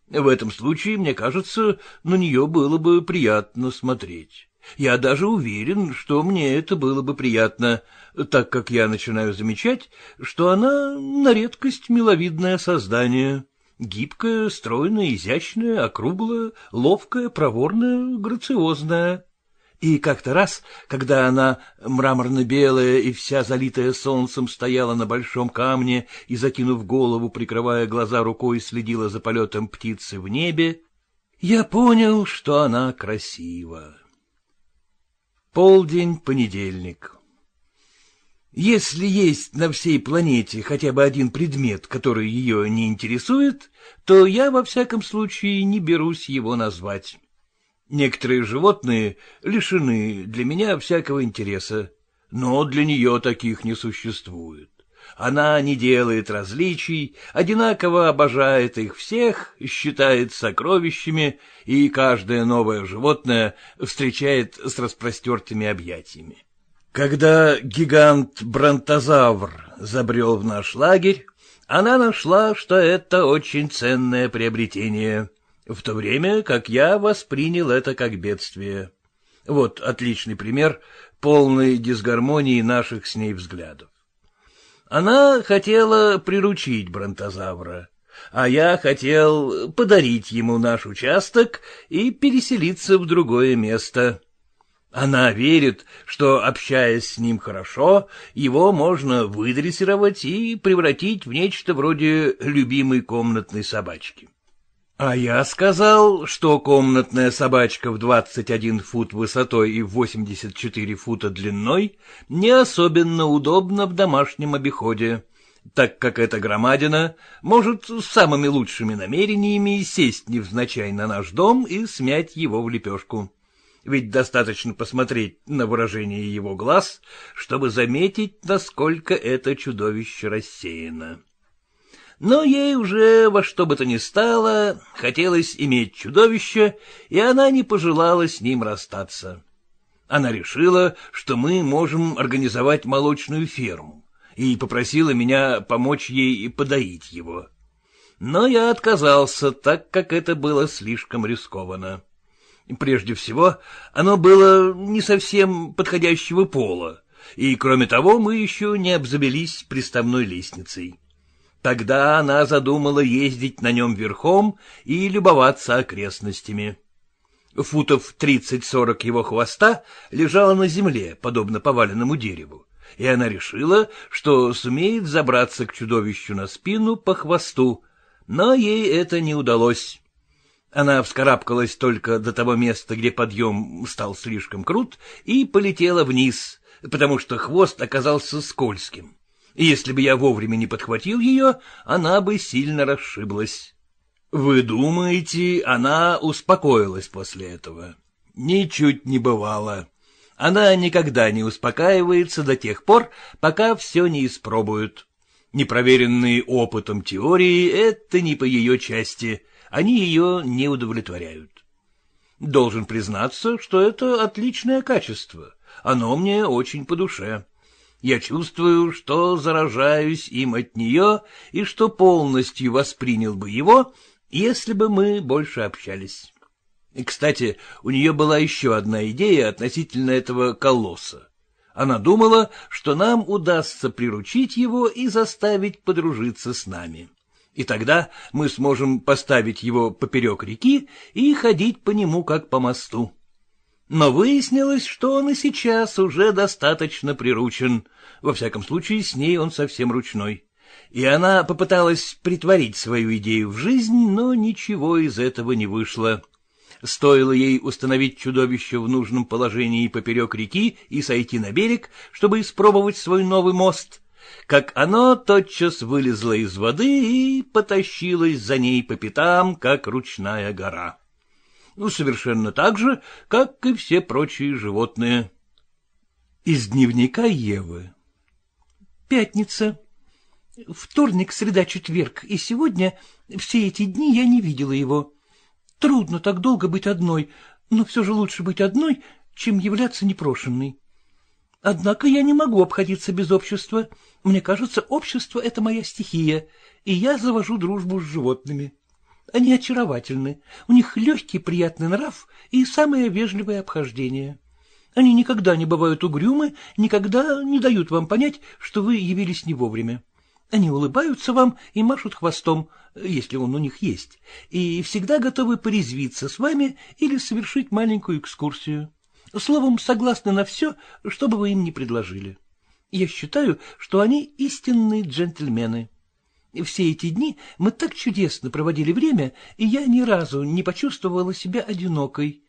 В этом случае, мне кажется, на нее было бы приятно смотреть. Я даже уверен, что мне это было бы приятно, так как я начинаю замечать, что она на редкость миловидное создание. Гибкая, стройная, изящная, округлая, ловкая, проворная, грациозная. И как-то раз, когда она, мраморно-белая и вся залитая солнцем, стояла на большом камне и, закинув голову, прикрывая глаза рукой, следила за полетом птицы в небе, я понял, что она красива. Полдень, понедельник. Если есть на всей планете хотя бы один предмет, который ее не интересует, то я, во всяком случае, не берусь его назвать. Некоторые животные лишены для меня всякого интереса, но для нее таких не существует. Она не делает различий, одинаково обожает их всех, считает сокровищами, и каждое новое животное встречает с распростертыми объятиями. Когда гигант Бронтозавр забрел в наш лагерь, она нашла, что это очень ценное приобретение — в то время как я воспринял это как бедствие. Вот отличный пример полной дисгармонии наших с ней взглядов. Она хотела приручить бронтозавра, а я хотел подарить ему наш участок и переселиться в другое место. Она верит, что, общаясь с ним хорошо, его можно выдрессировать и превратить в нечто вроде любимой комнатной собачки. А я сказал, что комнатная собачка в 21 фут высотой и 84 фута длиной не особенно удобна в домашнем обиходе, так как эта громадина может с самыми лучшими намерениями сесть невзначай на наш дом и смять его в лепешку. Ведь достаточно посмотреть на выражение его глаз, чтобы заметить, насколько это чудовище рассеяно. Но ей уже во что бы то ни стало хотелось иметь чудовище, и она не пожелала с ним расстаться. Она решила, что мы можем организовать молочную ферму, и попросила меня помочь ей подоить его. Но я отказался, так как это было слишком рискованно. Прежде всего, оно было не совсем подходящего пола, и, кроме того, мы еще не обзавелись приставной лестницей. Тогда она задумала ездить на нем верхом и любоваться окрестностями. Футов тридцать-сорок его хвоста лежало на земле, подобно поваленному дереву, и она решила, что сумеет забраться к чудовищу на спину по хвосту, но ей это не удалось. Она вскарабкалась только до того места, где подъем стал слишком крут, и полетела вниз, потому что хвост оказался скользким и если бы я вовремя не подхватил ее, она бы сильно расшиблась. Вы думаете, она успокоилась после этого? Ничуть не бывало. Она никогда не успокаивается до тех пор, пока все не испробуют. Непроверенные опытом теории — это не по ее части, они ее не удовлетворяют. Должен признаться, что это отличное качество, оно мне очень по душе. Я чувствую, что заражаюсь им от нее и что полностью воспринял бы его, если бы мы больше общались. И, кстати, у нее была еще одна идея относительно этого колосса. Она думала, что нам удастся приручить его и заставить подружиться с нами. И тогда мы сможем поставить его поперек реки и ходить по нему, как по мосту. Но выяснилось, что он и сейчас уже достаточно приручен. Во всяком случае, с ней он совсем ручной. И она попыталась притворить свою идею в жизнь, но ничего из этого не вышло. Стоило ей установить чудовище в нужном положении поперек реки и сойти на берег, чтобы испробовать свой новый мост, как оно тотчас вылезло из воды и потащилось за ней по пятам, как ручная гора совершенно так же, как и все прочие животные. Из дневника Евы. Пятница. Вторник, среда, четверг, и сегодня, все эти дни я не видела его. Трудно так долго быть одной, но все же лучше быть одной, чем являться непрошенной. Однако я не могу обходиться без общества. Мне кажется, общество — это моя стихия, и я завожу дружбу с животными. Они очаровательны, у них легкий приятный нрав и самое вежливое обхождение. Они никогда не бывают угрюмы, никогда не дают вам понять, что вы явились не вовремя. Они улыбаются вам и машут хвостом, если он у них есть, и всегда готовы порезвиться с вами или совершить маленькую экскурсию. Словом, согласны на все, что бы вы им ни предложили. Я считаю, что они истинные джентльмены. Все эти дни мы так чудесно проводили время, и я ни разу не почувствовала себя одинокой.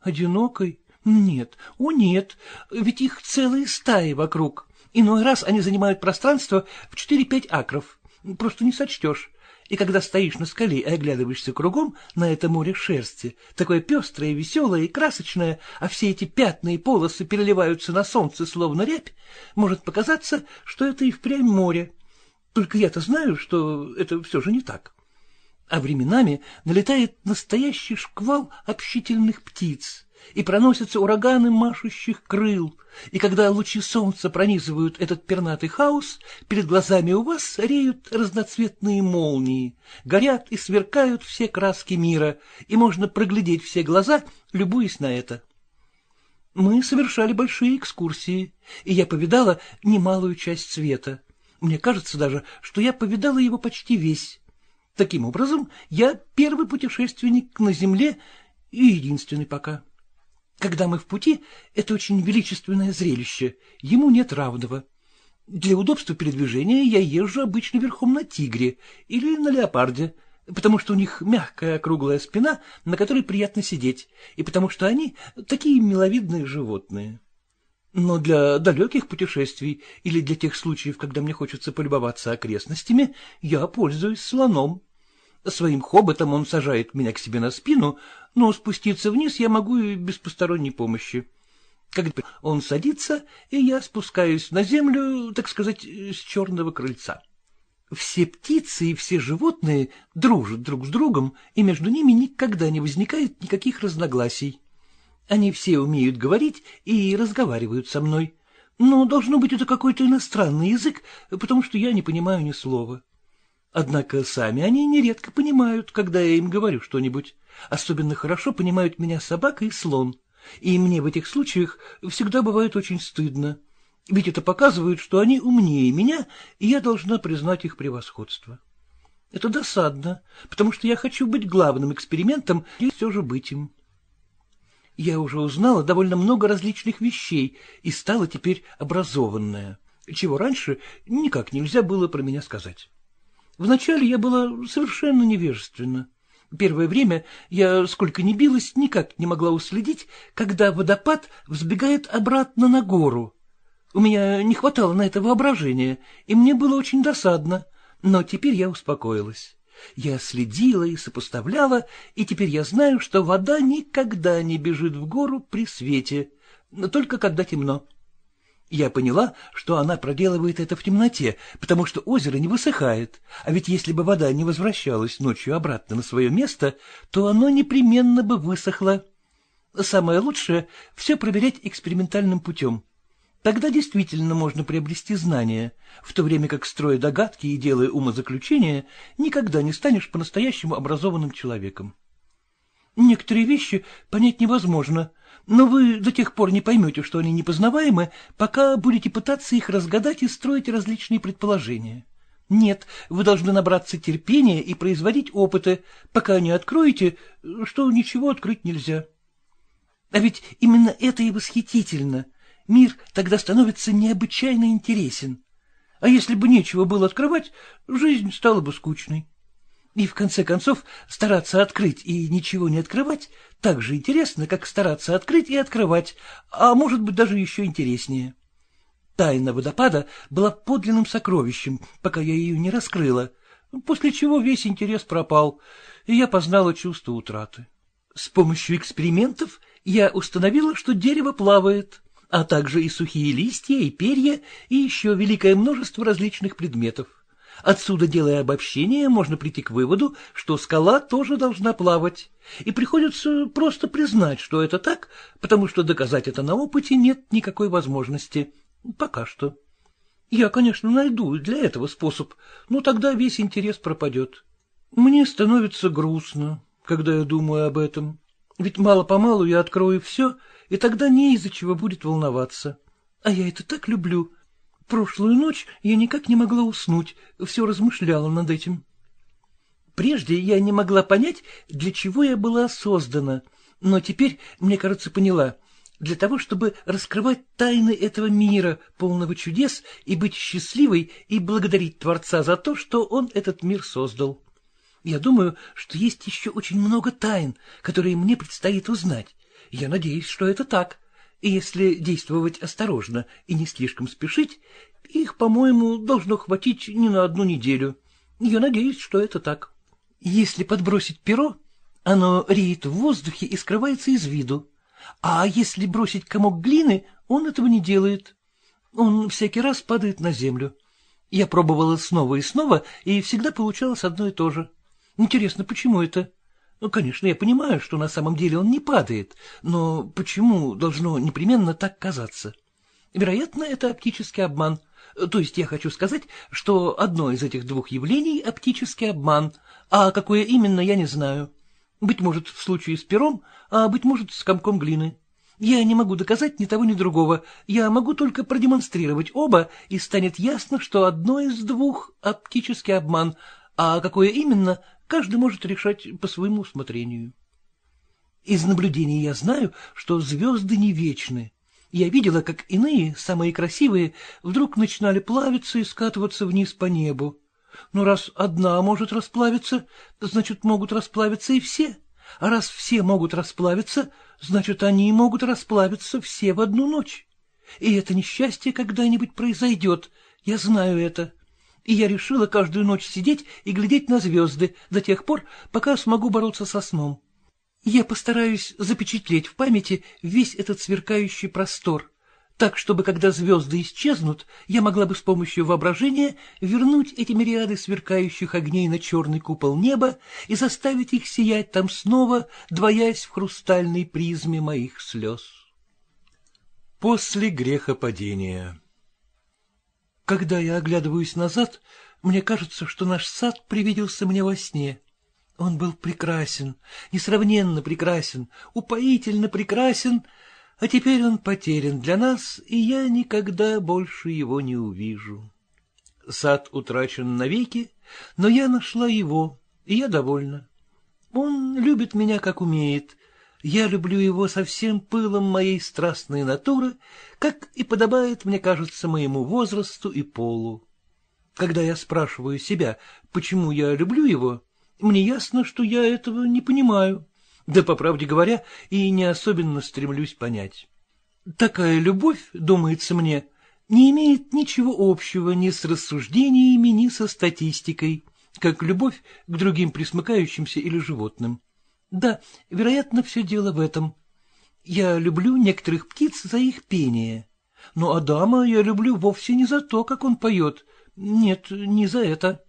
Одинокой? Нет, о нет, ведь их целые стаи вокруг. Иной раз они занимают пространство в четыре-пять акров. Просто не сочтешь. И когда стоишь на скале и оглядываешься кругом на это море шерсти, такое пестрое, веселое и красочное, а все эти пятна и полосы переливаются на солнце, словно рябь, может показаться, что это и впрямь море. Только я-то знаю, что это все же не так. А временами налетает настоящий шквал общительных птиц, и проносятся ураганы машущих крыл, и когда лучи солнца пронизывают этот пернатый хаос, перед глазами у вас реют разноцветные молнии, горят и сверкают все краски мира, и можно проглядеть все глаза, любуясь на это. Мы совершали большие экскурсии, и я повидала немалую часть света. Мне кажется даже, что я повидала его почти весь. Таким образом, я первый путешественник на Земле и единственный пока. Когда мы в пути, это очень величественное зрелище, ему нет равного. Для удобства передвижения я езжу обычно верхом на тигре или на леопарде, потому что у них мягкая округлая спина, на которой приятно сидеть, и потому что они такие миловидные животные. Но для далеких путешествий или для тех случаев, когда мне хочется полюбоваться окрестностями, я пользуюсь слоном. Своим хоботом он сажает меня к себе на спину, но спуститься вниз я могу и без посторонней помощи. Когда он садится, и я спускаюсь на землю, так сказать, с черного крыльца. Все птицы и все животные дружат друг с другом, и между ними никогда не возникает никаких разногласий. Они все умеют говорить и разговаривают со мной. Но должно быть это какой-то иностранный язык, потому что я не понимаю ни слова. Однако сами они нередко понимают, когда я им говорю что-нибудь. Особенно хорошо понимают меня собака и слон. И мне в этих случаях всегда бывает очень стыдно. Ведь это показывает, что они умнее меня, и я должна признать их превосходство. Это досадно, потому что я хочу быть главным экспериментом и все же быть им. Я уже узнала довольно много различных вещей и стала теперь образованная, чего раньше никак нельзя было про меня сказать. Вначале я была совершенно невежественна. Первое время я, сколько ни билась, никак не могла уследить, когда водопад взбегает обратно на гору. У меня не хватало на это воображения, и мне было очень досадно, но теперь я успокоилась. Я следила и сопоставляла, и теперь я знаю, что вода никогда не бежит в гору при свете, только когда темно. Я поняла, что она проделывает это в темноте, потому что озеро не высыхает, а ведь если бы вода не возвращалась ночью обратно на свое место, то оно непременно бы высохло. Самое лучшее — все проверять экспериментальным путем. Тогда действительно можно приобрести знания, в то время как, строя догадки и делая умозаключения, никогда не станешь по-настоящему образованным человеком. Некоторые вещи понять невозможно, но вы до тех пор не поймете, что они непознаваемы, пока будете пытаться их разгадать и строить различные предположения. Нет, вы должны набраться терпения и производить опыты, пока не откроете, что ничего открыть нельзя. А ведь именно это и восхитительно — мир тогда становится необычайно интересен. А если бы нечего было открывать, жизнь стала бы скучной. И в конце концов стараться открыть и ничего не открывать так же интересно, как стараться открыть и открывать, а может быть даже еще интереснее. Тайна водопада была подлинным сокровищем, пока я ее не раскрыла, после чего весь интерес пропал, и я познала чувство утраты. С помощью экспериментов я установила, что дерево плавает, а также и сухие листья, и перья, и еще великое множество различных предметов. Отсюда, делая обобщение, можно прийти к выводу, что скала тоже должна плавать, и приходится просто признать, что это так, потому что доказать это на опыте нет никакой возможности. Пока что. Я, конечно, найду для этого способ, но тогда весь интерес пропадет. Мне становится грустно, когда я думаю об этом. Ведь мало-помалу я открою все, и тогда не из-за чего будет волноваться. А я это так люблю. Прошлую ночь я никак не могла уснуть, все размышляла над этим. Прежде я не могла понять, для чего я была создана, но теперь, мне кажется, поняла — для того, чтобы раскрывать тайны этого мира, полного чудес, и быть счастливой, и благодарить Творца за то, что он этот мир создал. Я думаю, что есть еще очень много тайн, которые мне предстоит узнать. Я надеюсь, что это так. И если действовать осторожно и не слишком спешить, их, по-моему, должно хватить не на одну неделю. Я надеюсь, что это так. Если подбросить перо, оно реет в воздухе и скрывается из виду. А если бросить комок глины, он этого не делает. Он всякий раз падает на землю. Я пробовала снова и снова, и всегда получалось одно и то же. Интересно, почему это? Ну, конечно, я понимаю, что на самом деле он не падает, но почему должно непременно так казаться? Вероятно, это оптический обман. То есть я хочу сказать, что одно из этих двух явлений — оптический обман, а какое именно, я не знаю. Быть может, в случае с пером, а быть может, с комком глины. Я не могу доказать ни того, ни другого. Я могу только продемонстрировать оба, и станет ясно, что одно из двух — оптический обман, а какое именно, каждый может решать по своему усмотрению. Из наблюдений я знаю, что звезды не вечны. Я видела, как иные, самые красивые, вдруг начинали плавиться и скатываться вниз по небу. Но раз одна может расплавиться, значит, могут расплавиться и все. А раз все могут расплавиться, значит, они могут расплавиться все в одну ночь. И это несчастье когда-нибудь произойдет, я знаю это. И я решила каждую ночь сидеть и глядеть на звезды до тех пор, пока смогу бороться со сном. Я постараюсь запечатлеть в памяти весь этот сверкающий простор, так, чтобы, когда звезды исчезнут, я могла бы с помощью воображения вернуть эти мириады сверкающих огней на черный купол неба и заставить их сиять там снова, двоясь в хрустальной призме моих слез. После грехопадения Когда я оглядываюсь назад, мне кажется, что наш сад привиделся мне во сне. Он был прекрасен, несравненно прекрасен, упоительно прекрасен — а теперь он потерян для нас, и я никогда больше его не увижу. Сад утрачен навеки, но я нашла его, и я довольна. Он любит меня, как умеет. Я люблю его со всем пылом моей страстной натуры, как и подобает, мне кажется, моему возрасту и полу. Когда я спрашиваю себя, почему я люблю его, мне ясно, что я этого не понимаю да, по правде говоря, и не особенно стремлюсь понять. Такая любовь, думается мне, не имеет ничего общего ни с рассуждениями, ни со статистикой, как любовь к другим присмыкающимся или животным. Да, вероятно, все дело в этом. Я люблю некоторых птиц за их пение, но Адама я люблю вовсе не за то, как он поет. Нет, не за это.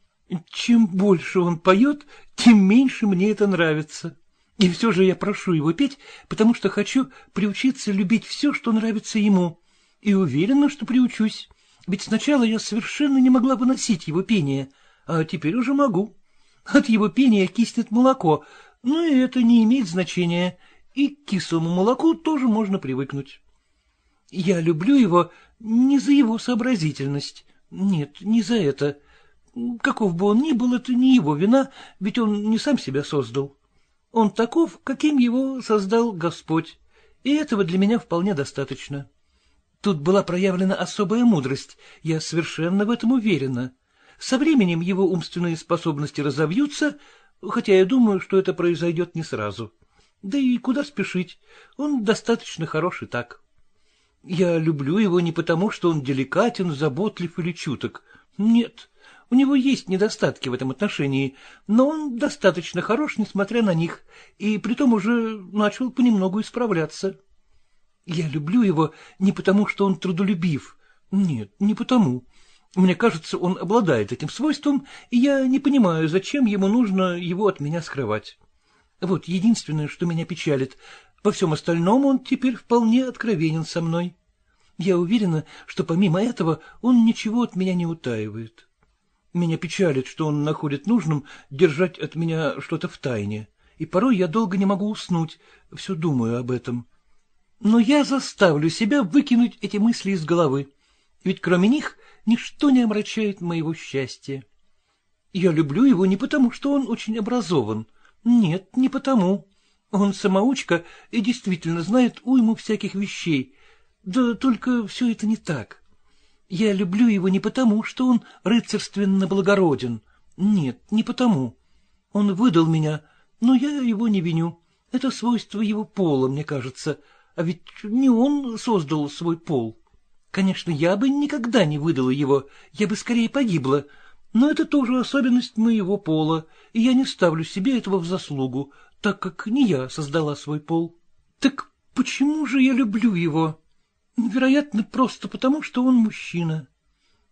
Чем больше он поет, тем меньше мне это нравится. И все же я прошу его петь, потому что хочу приучиться любить все, что нравится ему, и уверена, что приучусь. Ведь сначала я совершенно не могла выносить его пение, а теперь уже могу. От его пения киснет молоко, но и это не имеет значения, и к кислому молоку тоже можно привыкнуть. Я люблю его не за его сообразительность, нет, не за это. Каков бы он ни был, это не его вина, ведь он не сам себя создал. Он таков, каким его создал Господь, и этого для меня вполне достаточно. Тут была проявлена особая мудрость, я совершенно в этом уверена. Со временем его умственные способности разовьются, хотя я думаю, что это произойдет не сразу. Да и куда спешить, он достаточно хороший так. Я люблю его не потому, что он деликатен, заботлив или чуток. Нет, у него есть недостатки в этом отношении, но он достаточно хорош, несмотря на них, и притом уже начал понемногу исправляться. Я люблю его не потому, что он трудолюбив. Нет, не потому. Мне кажется, он обладает этим свойством, и я не понимаю, зачем ему нужно его от меня скрывать. Вот единственное, что меня печалит. Во всем остальном он теперь вполне откровенен со мной. Я уверена, что помимо этого он ничего от меня не утаивает. Меня печалит, что он находит нужным держать от меня что-то в тайне, и порой я долго не могу уснуть, все думаю об этом. Но я заставлю себя выкинуть эти мысли из головы, ведь кроме них ничто не омрачает моего счастья. Я люблю его не потому, что он очень образован. Нет, не потому. Он самоучка и действительно знает уйму всяких вещей. Да только все это не так. Я люблю его не потому, что он рыцарственно благороден. Нет, не потому. Он выдал меня, но я его не виню. Это свойство его пола, мне кажется. А ведь не он создал свой пол. Конечно, я бы никогда не выдала его, я бы скорее погибла. Но это тоже особенность моего пола, и я не ставлю себе этого в заслугу, так как не я создала свой пол. Так почему же я люблю его? Вероятно, просто потому, что он мужчина.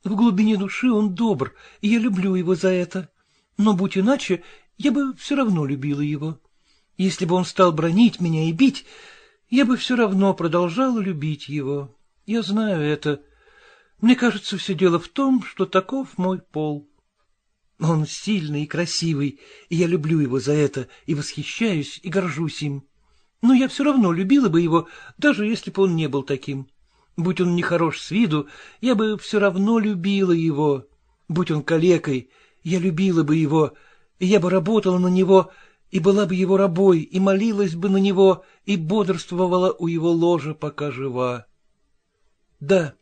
В глубине души он добр, и я люблю его за это. Но, будь иначе, я бы все равно любила его. Если бы он стал бронить меня и бить, я бы все равно продолжала любить его. Я знаю это. Мне кажется, все дело в том, что таков мой пол. Он сильный и красивый, и я люблю его за это, и восхищаюсь, и горжусь им. Но я все равно любила бы его, даже если бы он не был таким. Будь он нехорош с виду, я бы все равно любила его. Будь он калекой, я любила бы его, и я бы работала на него, и была бы его рабой, и молилась бы на него, и бодрствовала у его ложа, пока жива. Да,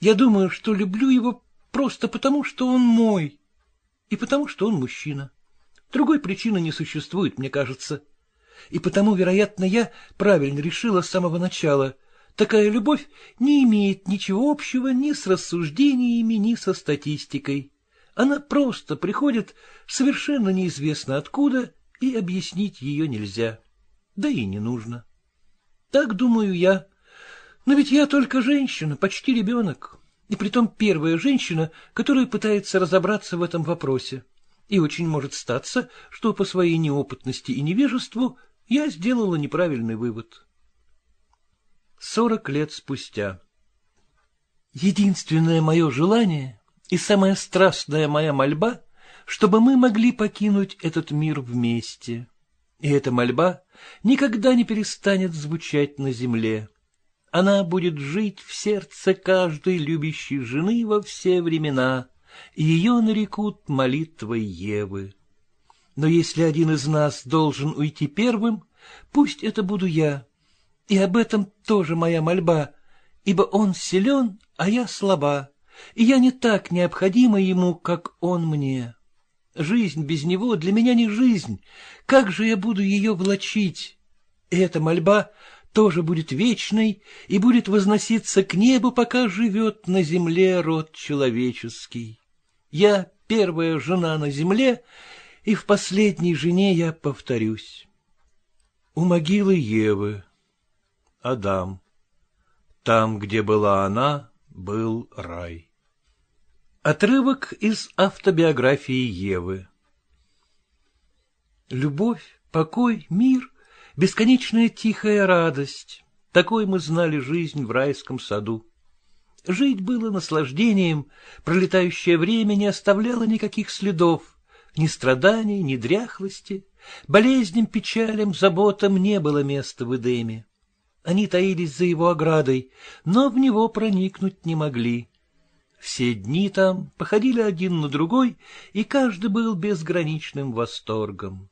я думаю, что люблю его просто потому, что он мой. и потому, что он мужчина. Другой причины не существует, мне кажется. И потому, вероятно, я правильно решила с самого начала. Такая любовь не имеет ничего общего ни с рассуждениями, ни со статистикой. Она просто приходит совершенно неизвестно откуда, и объяснить ее нельзя. Да и не нужно. Так думаю я. Но ведь я только женщина, почти ребенок. И притом первая женщина, которая пытается разобраться в этом вопросе. И очень может статься, что по своей неопытности и невежеству я сделала неправильный вывод. Сорок лет спустя. Единственное мое желание и самая страстная моя мольба, чтобы мы могли покинуть этот мир вместе. И эта мольба никогда не перестанет звучать на земле. Она будет жить в сердце каждой любящей жены во все времена, и ее нарекут молитвой Евы. Но если один из нас должен уйти первым, пусть это буду я. И об этом тоже моя мольба, ибо он силен, а я слаба, и я не так необходима ему, как он мне. Жизнь без него для меня не жизнь. Как же я буду ее влачить? эта мольба тоже будет вечной и будет возноситься к небу, пока живет на земле род человеческий. Я первая жена на земле, и в последней жене я повторюсь. У могилы Евы Адам. Там, где была она, был рай. Отрывок из автобиографии Евы. Любовь, покой, мир, бесконечная тихая радость. Такой мы знали жизнь в райском саду. Жить было наслаждением, пролетающее время не оставляло никаких следов, ни страданий, ни дряхлости, болезням, печалям, заботам не было места в Эдеме. Они таились за его оградой, но в него проникнуть не могли. Все дни там походили один на другой, и каждый был безграничным восторгом.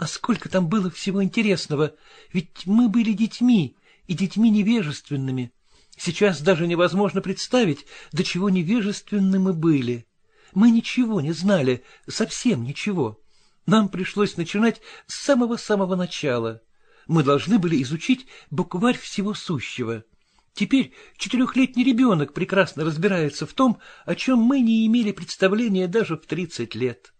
А сколько там было всего интересного, ведь мы были детьми, и детьми невежественными. Сейчас даже невозможно представить, до чего невежественны мы были. Мы ничего не знали, совсем ничего. Нам пришлось начинать с самого-самого начала. Мы должны были изучить букварь всего сущего. Теперь четырехлетний ребенок прекрасно разбирается в том, о чем мы не имели представления даже в тридцать лет.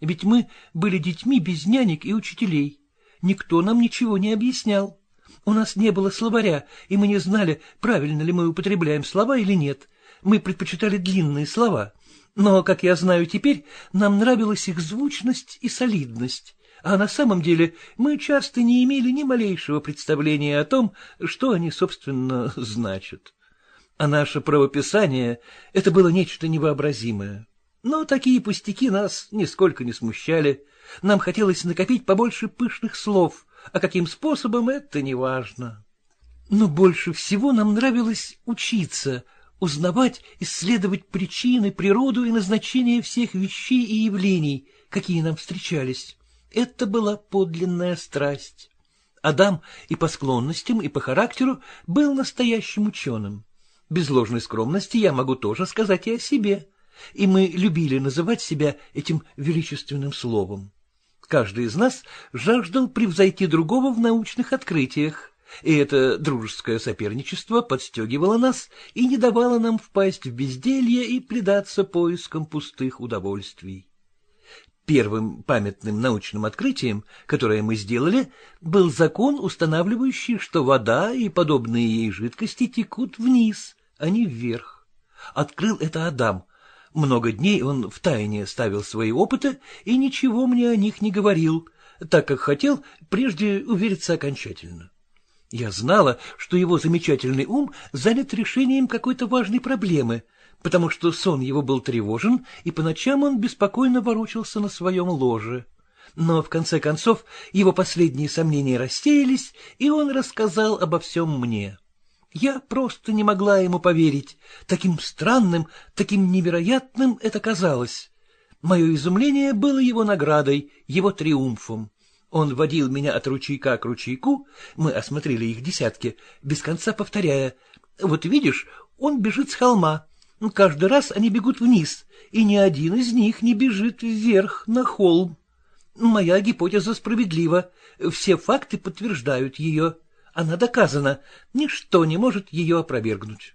Ведь мы были детьми без нянек и учителей. Никто нам ничего не объяснял. У нас не было словаря, и мы не знали, правильно ли мы употребляем слова или нет. Мы предпочитали длинные слова. Но, как я знаю теперь, нам нравилась их звучность и солидность а на самом деле мы часто не имели ни малейшего представления о том, что они, собственно, значат. А наше правописание — это было нечто невообразимое. Но такие пустяки нас нисколько не смущали. Нам хотелось накопить побольше пышных слов, а каким способом — это неважно. Но больше всего нам нравилось учиться, узнавать, исследовать причины, природу и назначение всех вещей и явлений, какие нам встречались. Это была подлинная страсть. Адам и по склонностям, и по характеру был настоящим ученым. Без ложной скромности я могу тоже сказать и о себе. И мы любили называть себя этим величественным словом. Каждый из нас жаждал превзойти другого в научных открытиях, и это дружеское соперничество подстегивало нас и не давало нам впасть в безделье и предаться поискам пустых удовольствий. Первым памятным научным открытием, которое мы сделали, был закон, устанавливающий, что вода и подобные ей жидкости текут вниз, а не вверх. Открыл это Адам. Много дней он втайне ставил свои опыты и ничего мне о них не говорил, так как хотел прежде увериться окончательно. Я знала, что его замечательный ум занят решением какой-то важной проблемы — потому что сон его был тревожен, и по ночам он беспокойно ворочался на своем ложе. Но, в конце концов, его последние сомнения рассеялись, и он рассказал обо всем мне. Я просто не могла ему поверить. Таким странным, таким невероятным это казалось. Мое изумление было его наградой, его триумфом. Он водил меня от ручейка к ручейку, мы осмотрели их десятки, без конца повторяя, «Вот видишь, он бежит с холма, Каждый раз они бегут вниз, и ни один из них не бежит вверх, на холм. Моя гипотеза справедлива, все факты подтверждают ее. Она доказана, ничто не может ее опровергнуть.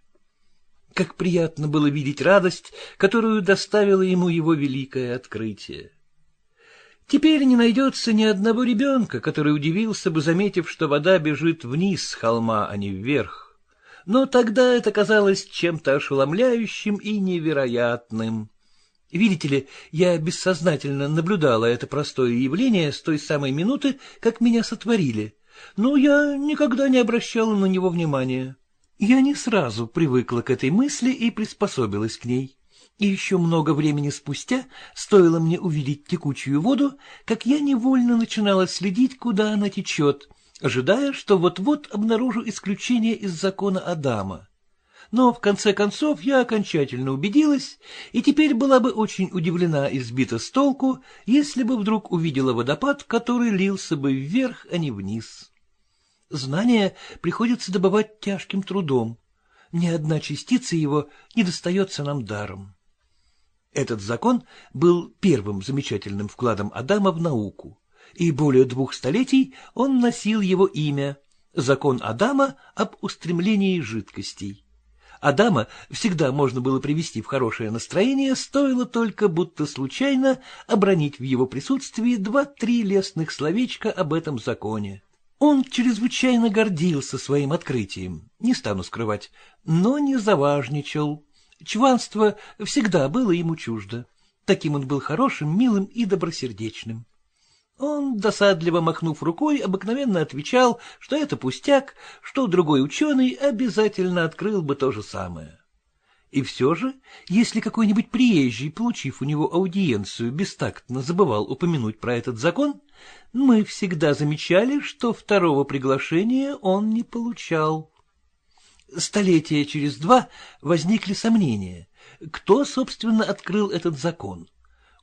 Как приятно было видеть радость, которую доставило ему его великое открытие. Теперь не найдется ни одного ребенка, который удивился бы, заметив, что вода бежит вниз с холма, а не вверх. Но тогда это казалось чем-то ошеломляющим и невероятным. Видите ли, я бессознательно наблюдала это простое явление с той самой минуты, как меня сотворили, но я никогда не обращала на него внимания. Я не сразу привыкла к этой мысли и приспособилась к ней. И еще много времени спустя, стоило мне увидеть текучую воду, как я невольно начинала следить, куда она течет, ожидая, что вот-вот обнаружу исключение из закона Адама. Но, в конце концов, я окончательно убедилась, и теперь была бы очень удивлена и сбита с толку, если бы вдруг увидела водопад, который лился бы вверх, а не вниз. Знание приходится добывать тяжким трудом. Ни одна частица его не достается нам даром. Этот закон был первым замечательным вкладом Адама в науку, и более двух столетий он носил его имя — закон Адама об устремлении жидкостей. Адама всегда можно было привести в хорошее настроение, стоило только будто случайно обронить в его присутствии два-три лестных словечка об этом законе. Он чрезвычайно гордился своим открытием, не стану скрывать, но не заважничал, Чванство всегда было ему чуждо. Таким он был хорошим, милым и добросердечным. Он, досадливо махнув рукой, обыкновенно отвечал, что это пустяк, что другой ученый обязательно открыл бы то же самое. И все же, если какой-нибудь приезжий, получив у него аудиенцию, бестактно забывал упомянуть про этот закон, мы всегда замечали, что второго приглашения он не получал. Столетия через два возникли сомнения, кто, собственно, открыл этот закон.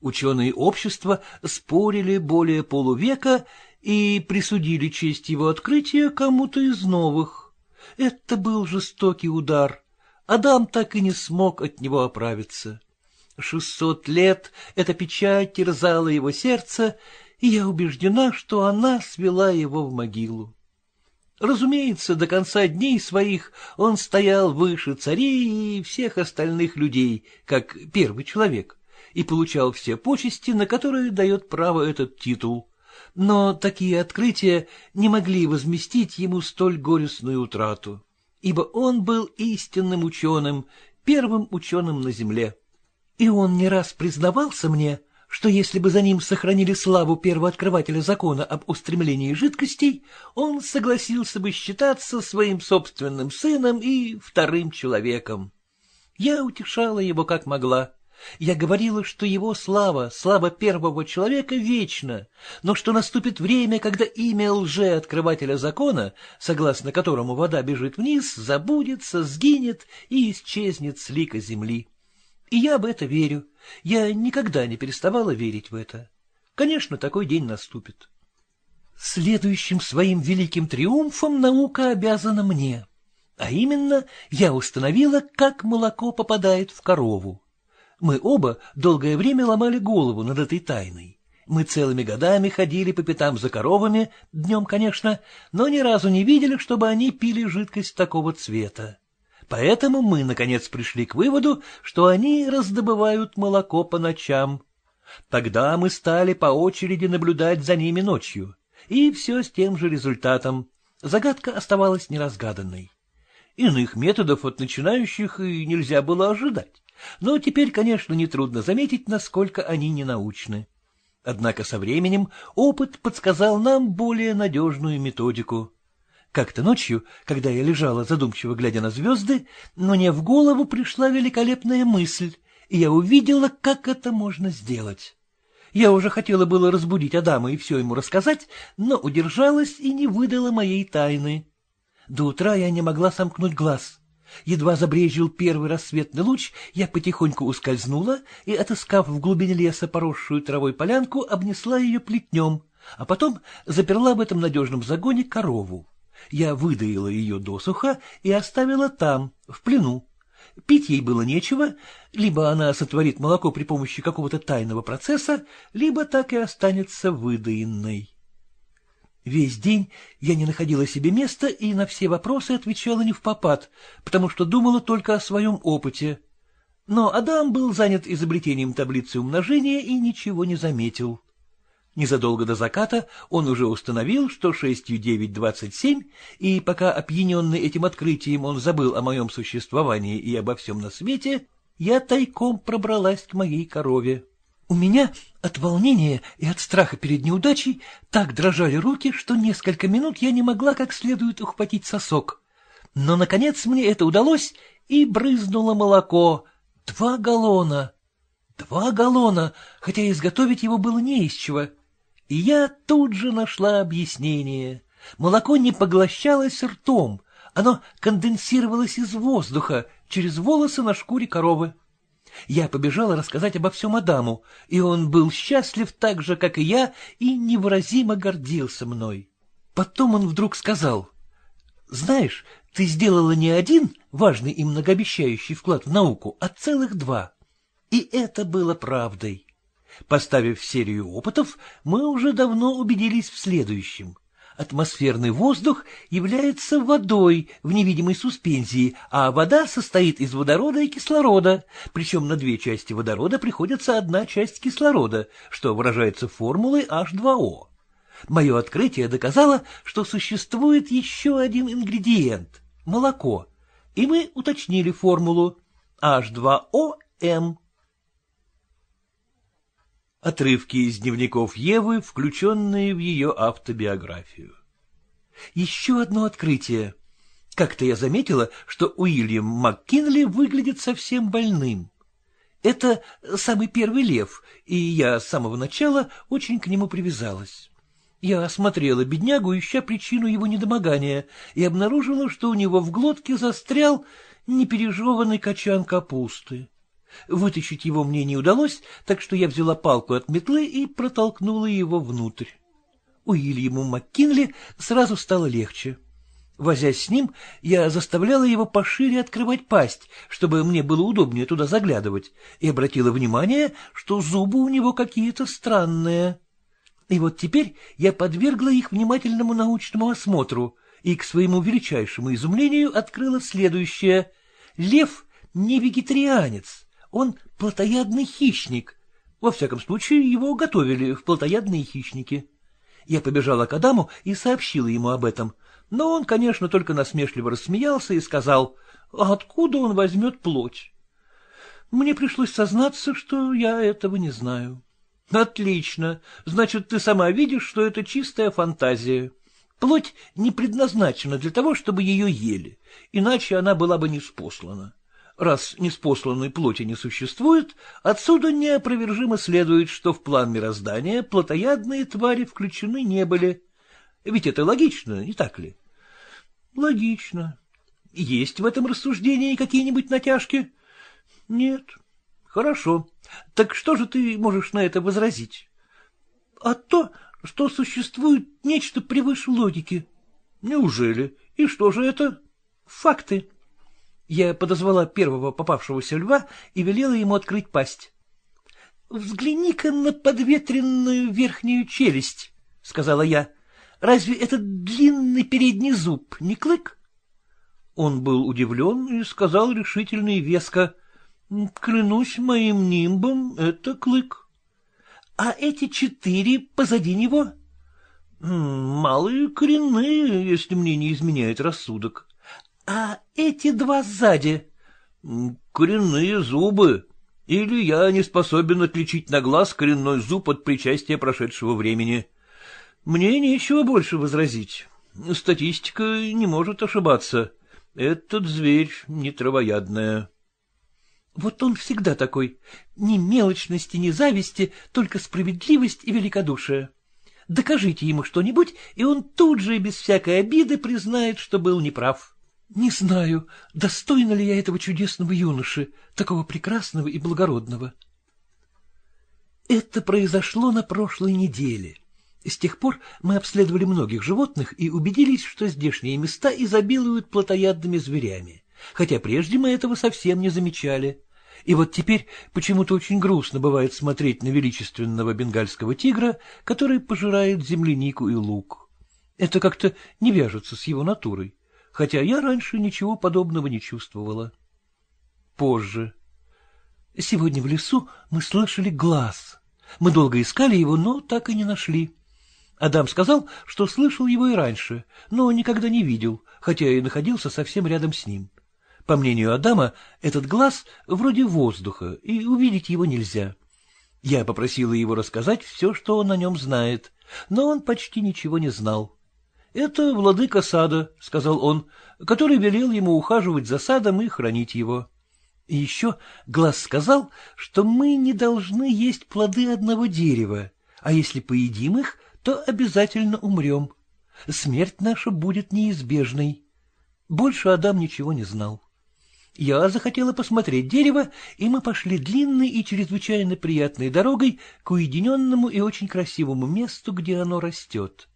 Ученые общества спорили более полувека и присудили честь его открытия кому-то из новых. Это был жестокий удар. Адам так и не смог от него оправиться. Шестьсот лет эта печать терзала его сердце, я убеждена, что она свела его в могилу. Разумеется, до конца дней своих он стоял выше царей и всех остальных людей, как первый человек, и получал все почести, на которые дает право этот титул. Но такие открытия не могли возместить ему столь горестную утрату, ибо он был истинным ученым, первым ученым на земле. И он не раз признавался мне, что если бы за ним сохранили славу первооткрывателя закона об устремлении жидкостей, он согласился бы считаться своим собственным сыном и вторым человеком. Я утешала его как могла. Я говорила, что его слава, слава первого человека, вечна, но что наступит время, когда имя лже-открывателя закона, согласно которому вода бежит вниз, забудется, сгинет и исчезнет с лика земли. И я в это верю. Я никогда не переставала верить в это. Конечно, такой день наступит. Следующим своим великим триумфом наука обязана мне. А именно, я установила, как молоко попадает в корову. Мы оба долгое время ломали голову над этой тайной. Мы целыми годами ходили по пятам за коровами, днем, конечно, но ни разу не видели, чтобы они пили жидкость такого цвета. Поэтому мы, наконец, пришли к выводу, что они раздобывают молоко по ночам. Тогда мы стали по очереди наблюдать за ними ночью, и все с тем же результатом. Загадка оставалась неразгаданной. Иных методов от начинающих и нельзя было ожидать, но теперь, конечно, нетрудно заметить, насколько они ненаучны. Однако со временем опыт подсказал нам более надежную методику. Как-то ночью, когда я лежала, задумчиво глядя на звезды, мне в голову пришла великолепная мысль, и я увидела, как это можно сделать. Я уже хотела было разбудить Адама и все ему рассказать, но удержалась и не выдала моей тайны. До утра я не могла сомкнуть глаз. Едва забрежил первый рассветный луч, я потихоньку ускользнула и, отыскав в глубине леса поросшую травой полянку, обнесла ее плетнем, а потом заперла в этом надежном загоне корову. Я выдаила ее досуха и оставила там, в плену. Пить ей было нечего, либо она сотворит молоко при помощи какого-то тайного процесса, либо так и останется выдаенной. Весь день я не находила себе места и на все вопросы отвечала не в попад, потому что думала только о своем опыте. Но Адам был занят изобретением таблицы умножения и ничего не заметил. Незадолго до заката он уже установил, что шестью девять двадцать семь, и пока опьяненный этим открытием он забыл о моем существовании и обо всем на свете, я тайком пробралась к моей корове. У меня от волнения и от страха перед неудачей так дрожали руки, что несколько минут я не могла как следует ухватить сосок. Но, наконец, мне это удалось, и брызнуло молоко. Два галлона. Два галлона, хотя изготовить его было не из чего. И я тут же нашла объяснение. Молоко не поглощалось ртом, оно конденсировалось из воздуха через волосы на шкуре коровы. Я побежала рассказать обо всем Адаму, и он был счастлив так же, как и я, и невыразимо гордился мной. Потом он вдруг сказал, «Знаешь, ты сделала не один важный и многообещающий вклад в науку, а целых два». И это было правдой. Поставив серию опытов, мы уже давно убедились в следующем. Атмосферный воздух является водой в невидимой суспензии, а вода состоит из водорода и кислорода, причем на две части водорода приходится одна часть кислорода, что выражается формулой H2O. Мое открытие доказало, что существует еще один ингредиент — молоко, и мы уточнили формулу H2OM. Отрывки из дневников Евы, включенные в ее автобиографию. Еще одно открытие. Как-то я заметила, что Уильям МакКинли выглядит совсем больным. Это самый первый лев, и я с самого начала очень к нему привязалась. Я осмотрела беднягу, ища причину его недомогания, и обнаружила, что у него в глотке застрял непережеванный качан капусты. Вытащить его мне не удалось, так что я взяла палку от метлы и протолкнула его внутрь. Уильяму МакКинли сразу стало легче. Возясь с ним, я заставляла его пошире открывать пасть, чтобы мне было удобнее туда заглядывать, и обратила внимание, что зубы у него какие-то странные. И вот теперь я подвергла их внимательному научному осмотру и, к своему величайшему изумлению, открыла следующее. Лев не вегетарианец, он плотоядный хищник. Во всяком случае, его готовили в плотоядные хищники. Я побежала к Адаму и сообщила ему об этом, но он, конечно, только насмешливо рассмеялся и сказал, а откуда он возьмет плоть? Мне пришлось сознаться, что я этого не знаю. — Отлично. Значит, ты сама видишь, что это чистая фантазия. Плоть не предназначена для того, чтобы ее ели, иначе она была бы неспослана. Раз неспосланной плоти не существует, отсюда неопровержимо следует, что в план мироздания плотоядные твари включены не были. Ведь это логично, не так ли? Логично. Есть в этом рассуждении какие-нибудь натяжки? Нет. Хорошо. Так что же ты можешь на это возразить? А то, что существует нечто превыше логики. Неужели? И что же это? Факты. Я подозвала первого попавшегося льва и велела ему открыть пасть. — Взгляни-ка на подветренную верхнюю челюсть, — сказала я. — Разве этот длинный передний зуб не клык? Он был удивлен и сказал решительно и веско. — Клянусь моим нимбом, это клык. — А эти четыре позади него? — Малые коренные, если мне не изменяет рассудок. А эти два сзади? Коренные зубы. Или я не способен отличить на глаз коренной зуб от причастия прошедшего времени. Мне нечего больше возразить. Статистика не может ошибаться. Этот зверь не травоядная. Вот он всегда такой. Ни мелочности, ни зависти, только справедливость и великодушие. Докажите ему что-нибудь, и он тут же и без всякой обиды признает, что был неправ. Не знаю, достойна ли я этого чудесного юноши, такого прекрасного и благородного. Это произошло на прошлой неделе. С тех пор мы обследовали многих животных и убедились, что здешние места изобилуют плотоядными зверями. хотя прежде мы этого совсем не замечали. И вот теперь почему-то очень грустно бывает смотреть на величественного бенгальского тигра, который пожирает землянику и лук. Это как-то не вяжется с его натурой, хотя я раньше ничего подобного не чувствовала. Позже. Сегодня в лесу мы слышали глаз. Мы долго искали его, но так и не нашли. Адам сказал, что слышал его и раньше, но никогда не видел, хотя и находился совсем рядом с ним. По мнению Адама, этот глаз вроде воздуха, и увидеть его нельзя. Я попросила его рассказать все, что он о нем знает, но он почти ничего не знал. — Это владыка сада, — сказал он, который велел ему ухаживать за садом и хранить его. И еще глаз сказал, что мы не должны есть плоды одного дерева, а если поедим их, то обязательно умрем. Смерть наша будет неизбежной. Больше Адам ничего не знал. Я захотела посмотреть дерево, и мы пошли длинной и чрезвычайно приятной дорогой к уединенному и очень красивому месту, где оно растет.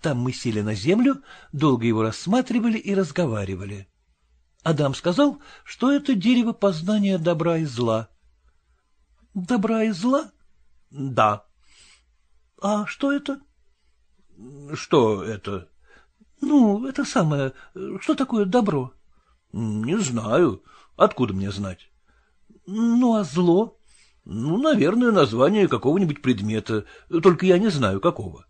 Там мы сели на землю, долго его рассматривали и разговаривали. Адам сказал, что это дерево познания добра и зла. — Добра и зла? — Да. — А что это? — Что это? — Ну, это самое, что такое добро? — Не знаю. Откуда мне знать? — Ну, а зло? — Ну, наверное, название какого-нибудь предмета, только я не знаю, какого. —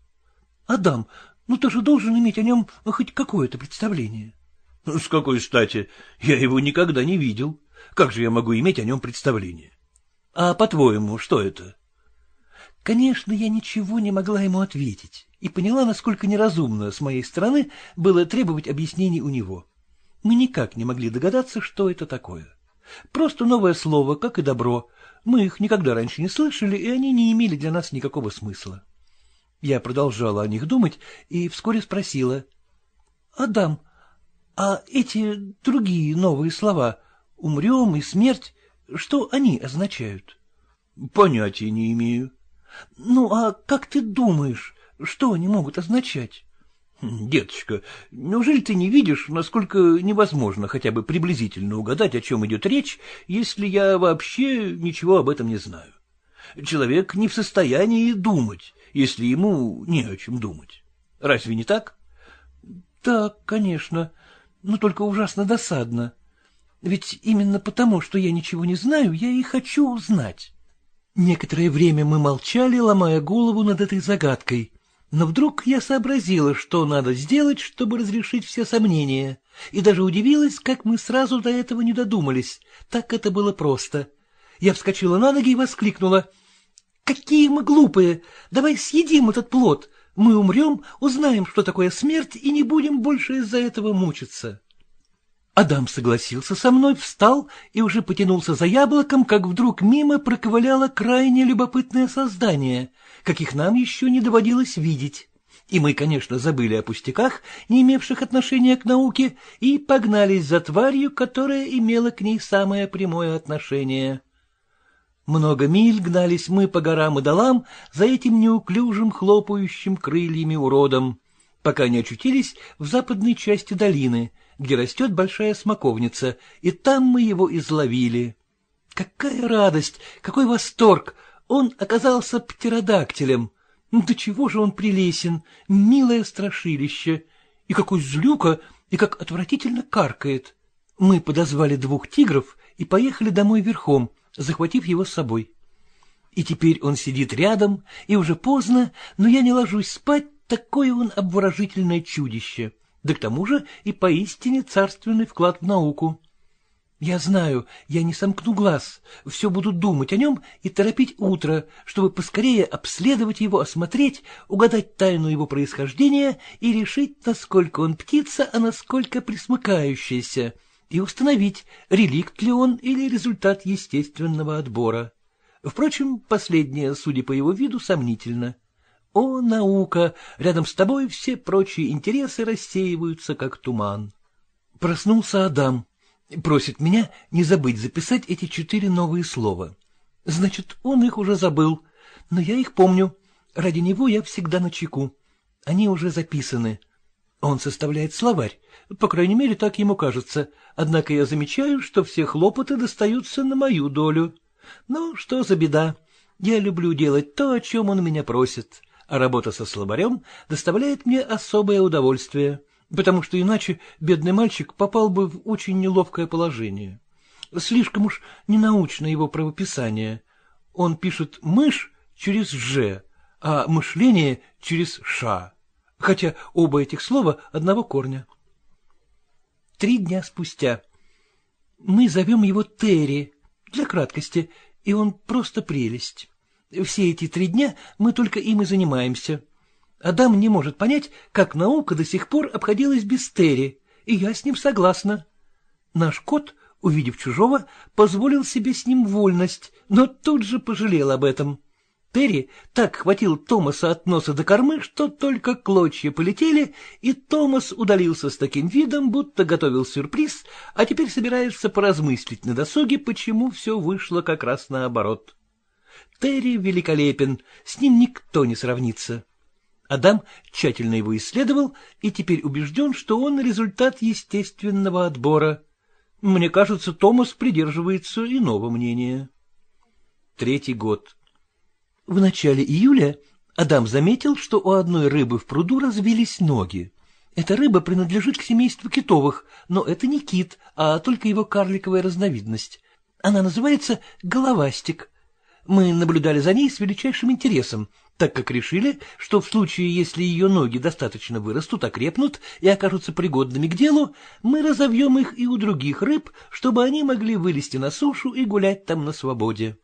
Адам, ну ты же должен иметь о нем хоть какое-то представление. — ну, с какой стати? Я его никогда не видел. Как же я могу иметь о нем представление? А по-твоему, что это? Конечно, я ничего не могла ему ответить и поняла, насколько неразумно с моей стороны было требовать объяснений у него. Мы никак не могли догадаться, что это такое. Просто новое слово, как и добро. Мы их никогда раньше не слышали, и они не имели для нас никакого смысла. Я продолжала о них думать и вскоре спросила. — Адам, а эти другие новые слова «умрем» и «смерть» что они означают? — Понятия не имею. — Ну, а как ты думаешь, что они могут означать? — Деточка, неужели ты не видишь, насколько невозможно хотя бы приблизительно угадать, о чем идет речь, если я вообще ничего об этом не знаю? Человек не в состоянии думать, если ему не о чем думать. Разве не так? — Так, конечно но только ужасно досадно. Ведь именно потому, что я ничего не знаю, я и хочу узнать. Некоторое время мы молчали, ломая голову над этой загадкой. Но вдруг я сообразила, что надо сделать, чтобы разрешить все сомнения, и даже удивилась, как мы сразу до этого не додумались. Так это было просто. Я вскочила на ноги и воскликнула. — Какие мы глупые! Давай съедим этот плод! Мы умрем, узнаем, что такое смерть, и не будем больше из-за этого мучиться. Адам согласился со мной, встал и уже потянулся за яблоком, как вдруг мимо проковыляло крайне любопытное создание, каких нам еще не доводилось видеть. И мы, конечно, забыли о пустяках, не имевших отношения к науке, и погнались за тварью, которая имела к ней самое прямое отношение. Много миль гнались мы по горам и долам за этим неуклюжим хлопающим крыльями уродом, пока не очутились в западной части долины, где растет большая смоковница, и там мы его изловили. Какая радость, какой восторг! Он оказался птеродактилем. До чего же он прелесен, милое страшилище! И какой злюка, и как отвратительно каркает! Мы подозвали двух тигров и поехали домой верхом, захватив его с собой. И теперь он сидит рядом, и уже поздно, но я не ложусь спать, такое он обворожительное чудище, да к тому же и поистине царственный вклад в науку. Я знаю, я не сомкну глаз, все буду думать о нем и торопить утро, чтобы поскорее обследовать его, осмотреть, угадать тайну его происхождения и решить, насколько он птица, а насколько присмыкающаяся, и установить, реликт ли он или результат естественного отбора. Впрочем, последнее, судя по его виду, сомнительно. О, наука! Рядом с тобой все прочие интересы рассеиваются, как туман. Проснулся Адам. Просит меня не забыть записать эти четыре новые слова. Значит, он их уже забыл, но я их помню. Ради него я всегда на чеку. Они уже записаны. Он составляет словарь, по крайней мере, так ему кажется, однако я замечаю, что все хлопоты достаются на мою долю. Ну, что за беда, я люблю делать то, о чем он меня просит, а работа со словарем доставляет мне особое удовольствие, потому что иначе бедный мальчик попал бы в очень неловкое положение. Слишком уж ненаучно его правописание. Он пишет «мышь» через «ж», а мышление через «ша», хотя оба этих слова одного корня. Три дня спустя. Мы зовем его Терри, для краткости, и он просто прелесть. Все эти три дня мы только им и занимаемся. Адам не может понять, как наука до сих пор обходилась без Терри, и я с ним согласна. Наш кот, увидев чужого, позволил себе с ним вольность, но тут же пожалел об этом. Терри так хватил Томаса от носа до кормы, что только клочья полетели, и Томас удалился с таким видом, будто готовил сюрприз, а теперь собирается поразмыслить на досуге, почему все вышло как раз наоборот. Терри великолепен, с ним никто не сравнится. Адам тщательно его исследовал и теперь убежден, что он результат естественного отбора. Мне кажется, Томас придерживается иного мнения. Третий год. В начале июля Адам заметил, что у одной рыбы в пруду развились ноги. Эта рыба принадлежит к семейству китовых, но это не кит, а только его карликовая разновидность. Она называется головастик. Мы наблюдали за ней с величайшим интересом, так как решили, что в случае, если ее ноги достаточно вырастут, окрепнут и окажутся пригодными к делу, мы разовьем их и у других рыб, чтобы они могли вылезти на сушу и гулять там на свободе.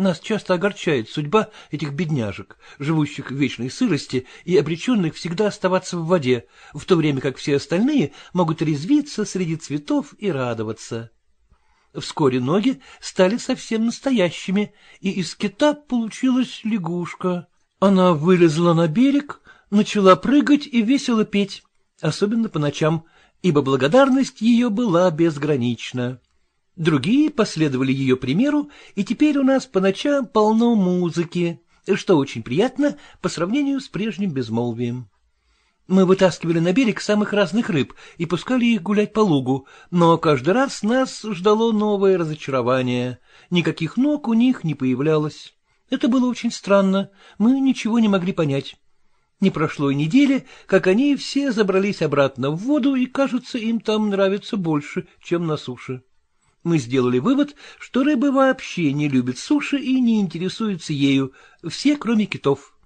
Нас часто огорчает судьба этих бедняжек, живущих в вечной сырости и обреченных всегда оставаться в воде, в то время как все остальные могут резвиться среди цветов и радоваться. Вскоре ноги стали совсем настоящими, и из кита получилась лягушка. Она вылезла на берег, начала прыгать и весело петь, особенно по ночам, ибо благодарность ее была безгранична. Другие последовали ее примеру, и теперь у нас по ночам полно музыки, что очень приятно по сравнению с прежним безмолвием. Мы вытаскивали на берег самых разных рыб и пускали их гулять по лугу, но каждый раз нас ждало новое разочарование. Никаких ног у них не появлялось. Это было очень странно, мы ничего не могли понять. Не прошло и недели, как они все забрались обратно в воду, и, кажется, им там нравится больше, чем на суше. Мы сделали вывод, что рыбы вообще не любят суши и не интересуются ею, все, кроме китов.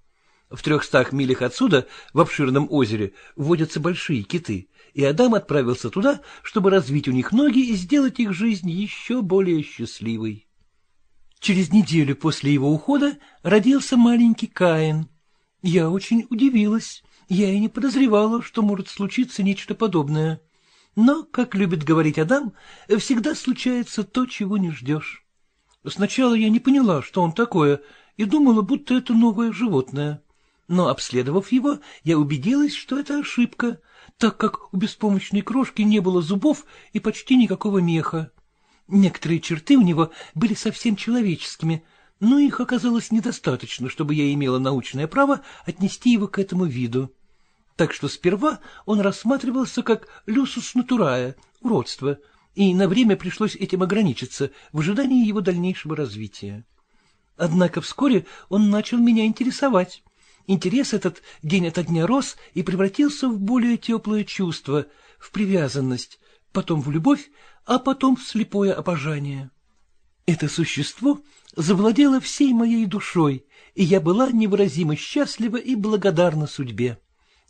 В трехстах милях отсюда, в обширном озере, водятся большие киты, и Адам отправился туда, чтобы развить у них ноги и сделать их жизнь еще более счастливой. Через неделю после его ухода родился маленький Каин. Я очень удивилась, я и не подозревала, что может случиться нечто подобное. Но, как любит говорить Адам, всегда случается то, чего не ждешь. Сначала я не поняла, что он такое, и думала, будто это новое животное но, обследовав его, я убедилась, что это ошибка, так как у беспомощной крошки не было зубов и почти никакого меха. Некоторые черты у него были совсем человеческими, но их оказалось недостаточно, чтобы я имела научное право отнести его к этому виду. Так что сперва он рассматривался как люсус натурая, уродство, и на время пришлось этим ограничиться в ожидании его дальнейшего развития. Однако вскоре он начал меня интересовать. Интерес этот день ото дня рос и превратился в более теплое чувство, в привязанность, потом в любовь, а потом в слепое обожание. Это существо завладело всей моей душой, и я была невыразимо счастлива и благодарна судьбе.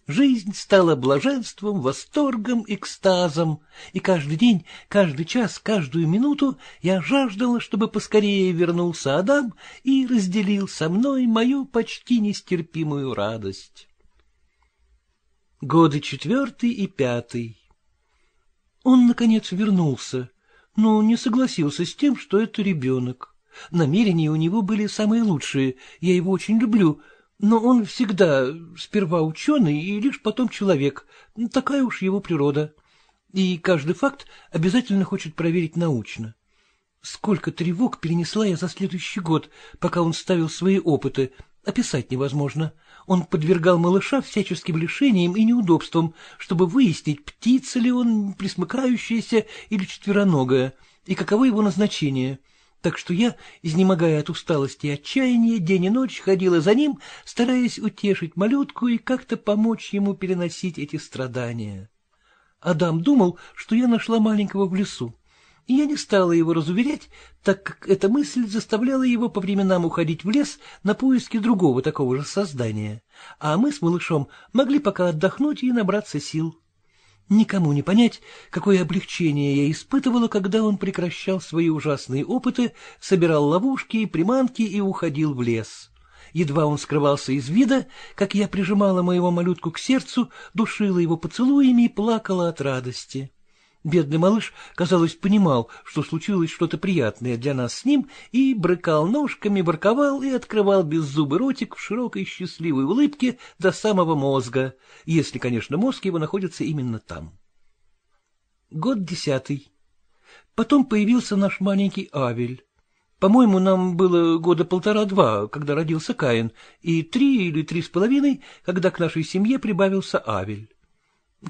Жизнь стала блаженством, восторгом, экстазом, и каждый день, каждый час, каждую минуту я жаждала, чтобы поскорее вернулся Адам и разделил со мной мою почти нестерпимую радость. Годы четвертый и пятый. Он, наконец, вернулся, но не согласился с тем, что это ребенок. Намерения у него были самые лучшие, я его очень люблю — но он всегда сперва ученый и лишь потом человек. Такая уж его природа. И каждый факт обязательно хочет проверить научно. Сколько тревог перенесла я за следующий год, пока он ставил свои опыты, описать невозможно. Он подвергал малыша всяческим лишениям и неудобствам, чтобы выяснить, птица ли он, присмыкающаяся или четвероногая, и каково его назначение. Так что я, изнемогая от усталости и отчаяния, день и ночь ходила за ним, стараясь утешить малютку и как-то помочь ему переносить эти страдания. Адам думал, что я нашла маленького в лесу и я не стала его разуверять, так как эта мысль заставляла его по временам уходить в лес на поиски другого такого же создания, а мы с малышом могли пока отдохнуть и набраться сил. Никому не понять, какое облегчение я испытывала, когда он прекращал свои ужасные опыты, собирал ловушки и приманки и уходил в лес. Едва он скрывался из вида, как я прижимала моего малютку к сердцу, душила его поцелуями и плакала от радости. Бедный малыш, казалось, понимал, что случилось что-то приятное для нас с ним, и брыкал ножками, ворковал и открывал беззубый ротик в широкой счастливой улыбке до самого мозга, если, конечно, мозг его находится именно там. Год десятый. Потом появился наш маленький Авель. По-моему, нам было года полтора-два, когда родился Каин, и три или три с половиной, когда к нашей семье прибавился Авель.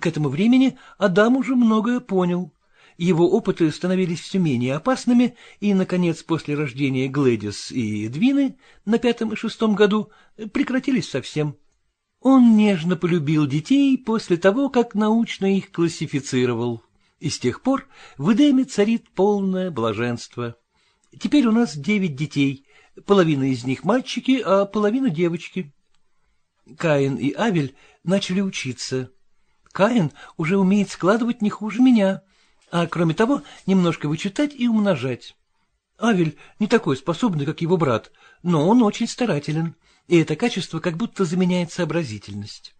К этому времени Адам уже многое понял. Его опыты становились все менее опасными, и, наконец, после рождения Глэдис и Эдвины на пятом и шестом году прекратились совсем. Он нежно полюбил детей после того, как научно их классифицировал, и с тех пор в Эдеме царит полное блаженство. Теперь у нас девять детей, половина из них мальчики, а половина девочки. Каин и Авель начали учиться. Каин уже умеет складывать не хуже меня, а кроме того немножко вычитать и умножать. Авель не такой способный, как его брат, но он очень старателен, и это качество как будто заменяет сообразительность.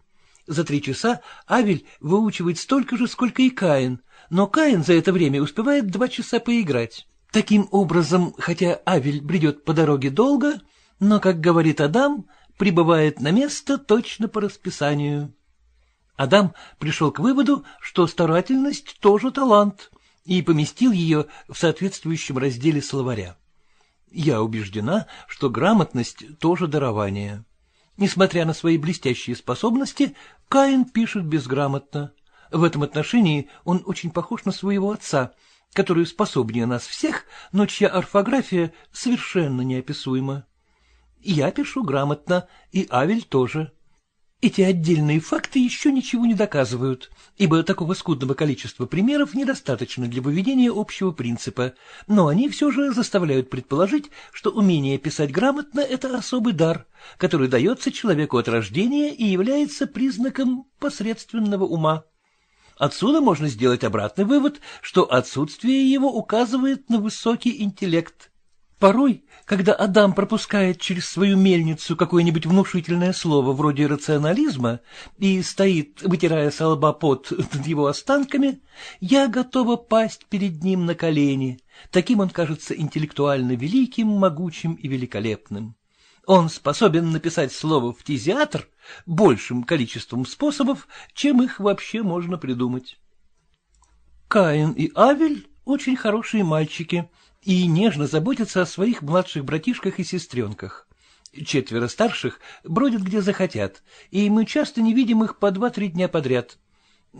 За три часа Авель выучивает столько же, сколько и Каин, но Каин за это время успевает два часа поиграть. Таким образом, хотя Авель бредет по дороге долго, но, как говорит Адам, прибывает на место точно по расписанию. Адам пришел к выводу, что старательность тоже талант, и поместил ее в соответствующем разделе словаря. Я убеждена, что грамотность тоже дарование. Несмотря на свои блестящие способности, Каин пишет безграмотно. В этом отношении он очень похож на своего отца, который способнее нас всех, но чья орфография совершенно неописуема. Я пишу грамотно, и Авель тоже. Эти отдельные факты еще ничего не доказывают, ибо такого скудного количества примеров недостаточно для выведения общего принципа, но они все же заставляют предположить, что умение писать грамотно — это особый дар, который дается человеку от рождения и является признаком посредственного ума. Отсюда можно сделать обратный вывод, что отсутствие его указывает на высокий интеллект. Порой, когда Адам пропускает через свою мельницу какое-нибудь внушительное слово вроде рационализма и стоит, вытирая со лба пот над его останками, я готова пасть перед ним на колени. Таким он кажется интеллектуально великим, могучим и великолепным. Он способен написать слово «фтизиатр» большим количеством способов, чем их вообще можно придумать. Каин и Авель — очень хорошие мальчики — и нежно заботятся о своих младших братишках и сестренках. Четверо старших бродят где захотят, и мы часто не видим их по два-три дня подряд.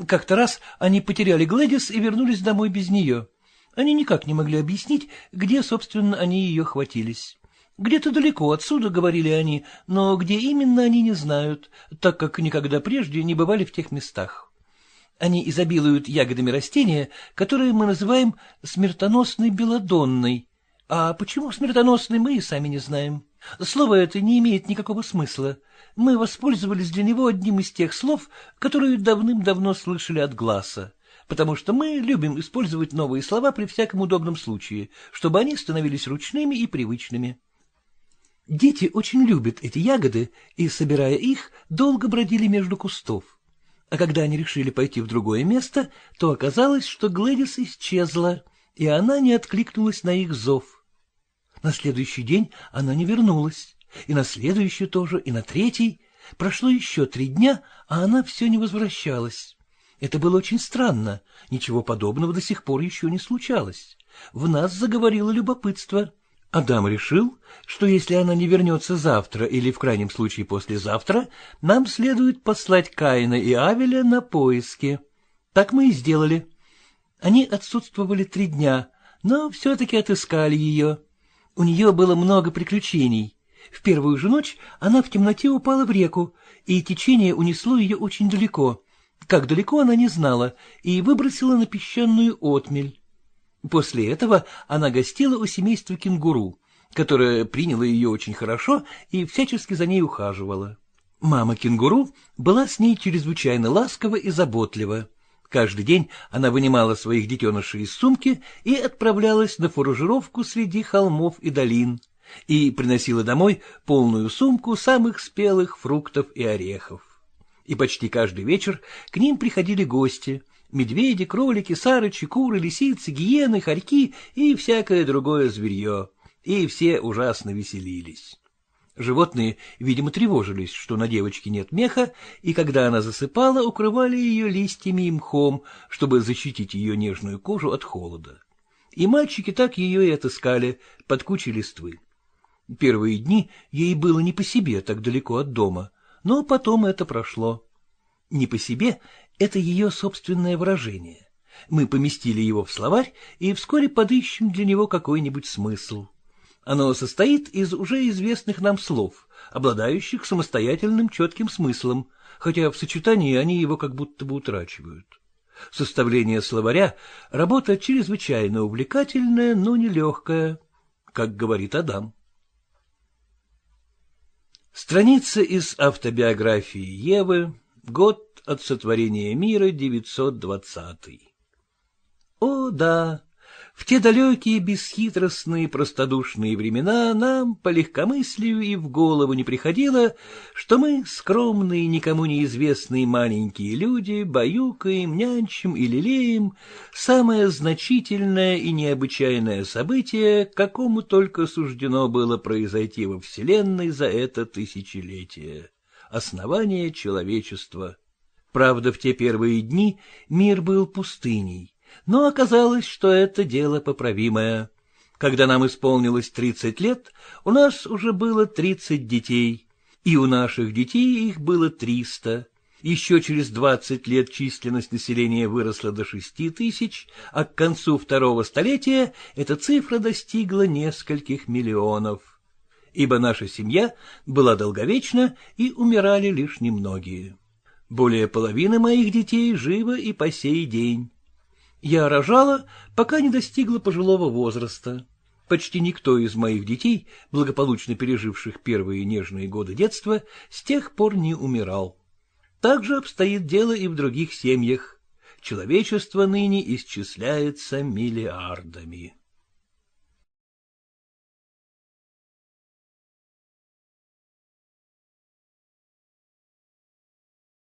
Как-то раз они потеряли Глэдис и вернулись домой без нее. Они никак не могли объяснить, где, собственно, они ее хватились. Где-то далеко отсюда, говорили они, но где именно они не знают, так как никогда прежде не бывали в тех местах. Они изобилуют ягодами растения, которые мы называем смертоносной белодонной. А почему смертоносной, мы и сами не знаем. Слово это не имеет никакого смысла. Мы воспользовались для него одним из тех слов, которые давным-давно слышали от глаза, потому что мы любим использовать новые слова при всяком удобном случае, чтобы они становились ручными и привычными. Дети очень любят эти ягоды, и, собирая их, долго бродили между кустов а когда они решили пойти в другое место, то оказалось, что Глэдис исчезла, и она не откликнулась на их зов. На следующий день она не вернулась, и на следующий тоже, и на третий. Прошло еще три дня, а она все не возвращалась. Это было очень странно, ничего подобного до сих пор еще не случалось. В нас заговорило любопытство. Адам решил, что если она не вернется завтра или в крайнем случае послезавтра, нам следует послать Каина и Авеля на поиски. Так мы и сделали. Они отсутствовали три дня, но все-таки отыскали ее. У нее было много приключений. В первую же ночь она в темноте упала в реку, и течение унесло ее очень далеко. Как далеко она не знала, и выбросила на песчаную отмель. После этого она гостила у семейства кенгуру, которое приняло ее очень хорошо и всячески за ней ухаживала. Мама кенгуру была с ней чрезвычайно ласкова и заботлива. Каждый день она вынимала своих детенышей из сумки и отправлялась на фуражировку среди холмов и долин, и приносила домой полную сумку самых спелых фруктов и орехов. И почти каждый вечер к ним приходили гости — медведи, кролики, сарычи, куры, лисицы, гиены, хорьки и всякое другое зверье, и все ужасно веселились. Животные, видимо, тревожились, что на девочке нет меха, и когда она засыпала, укрывали ее листьями и мхом, чтобы защитить ее нежную кожу от холода. И мальчики так ее и отыскали под кучей листвы. Первые дни ей было не по себе так далеко от дома, но потом это прошло. Не по себе это ее собственное выражение. Мы поместили его в словарь и вскоре подыщем для него какой-нибудь смысл. Оно состоит из уже известных нам слов, обладающих самостоятельным четким смыслом, хотя в сочетании они его как будто бы утрачивают. Составление словаря — работа чрезвычайно увлекательная, но нелегкая, как говорит Адам. Страница из автобиографии Евы, год от сотворения мира 920. О, да, в те далекие, бесхитростные, простодушные времена нам по легкомыслию и в голову не приходило, что мы, скромные, никому неизвестные маленькие люди, баюкаем, нянчим и лелеем самое значительное и необычайное событие, какому только суждено было произойти во Вселенной за это тысячелетие — основание человечества. Правда, в те первые дни мир был пустыней, но оказалось, что это дело поправимое. Когда нам исполнилось тридцать лет, у нас уже было тридцать детей, и у наших детей их было триста. Еще через двадцать лет численность населения выросла до шести тысяч, а к концу второго столетия эта цифра достигла нескольких миллионов. Ибо наша семья была долговечна, и умирали лишь немногие. Более половины моих детей живы и по сей день. Я рожала, пока не достигла пожилого возраста. Почти никто из моих детей, благополучно переживших первые нежные годы детства, с тех пор не умирал. Так же обстоит дело и в других семьях. Человечество ныне исчисляется миллиардами.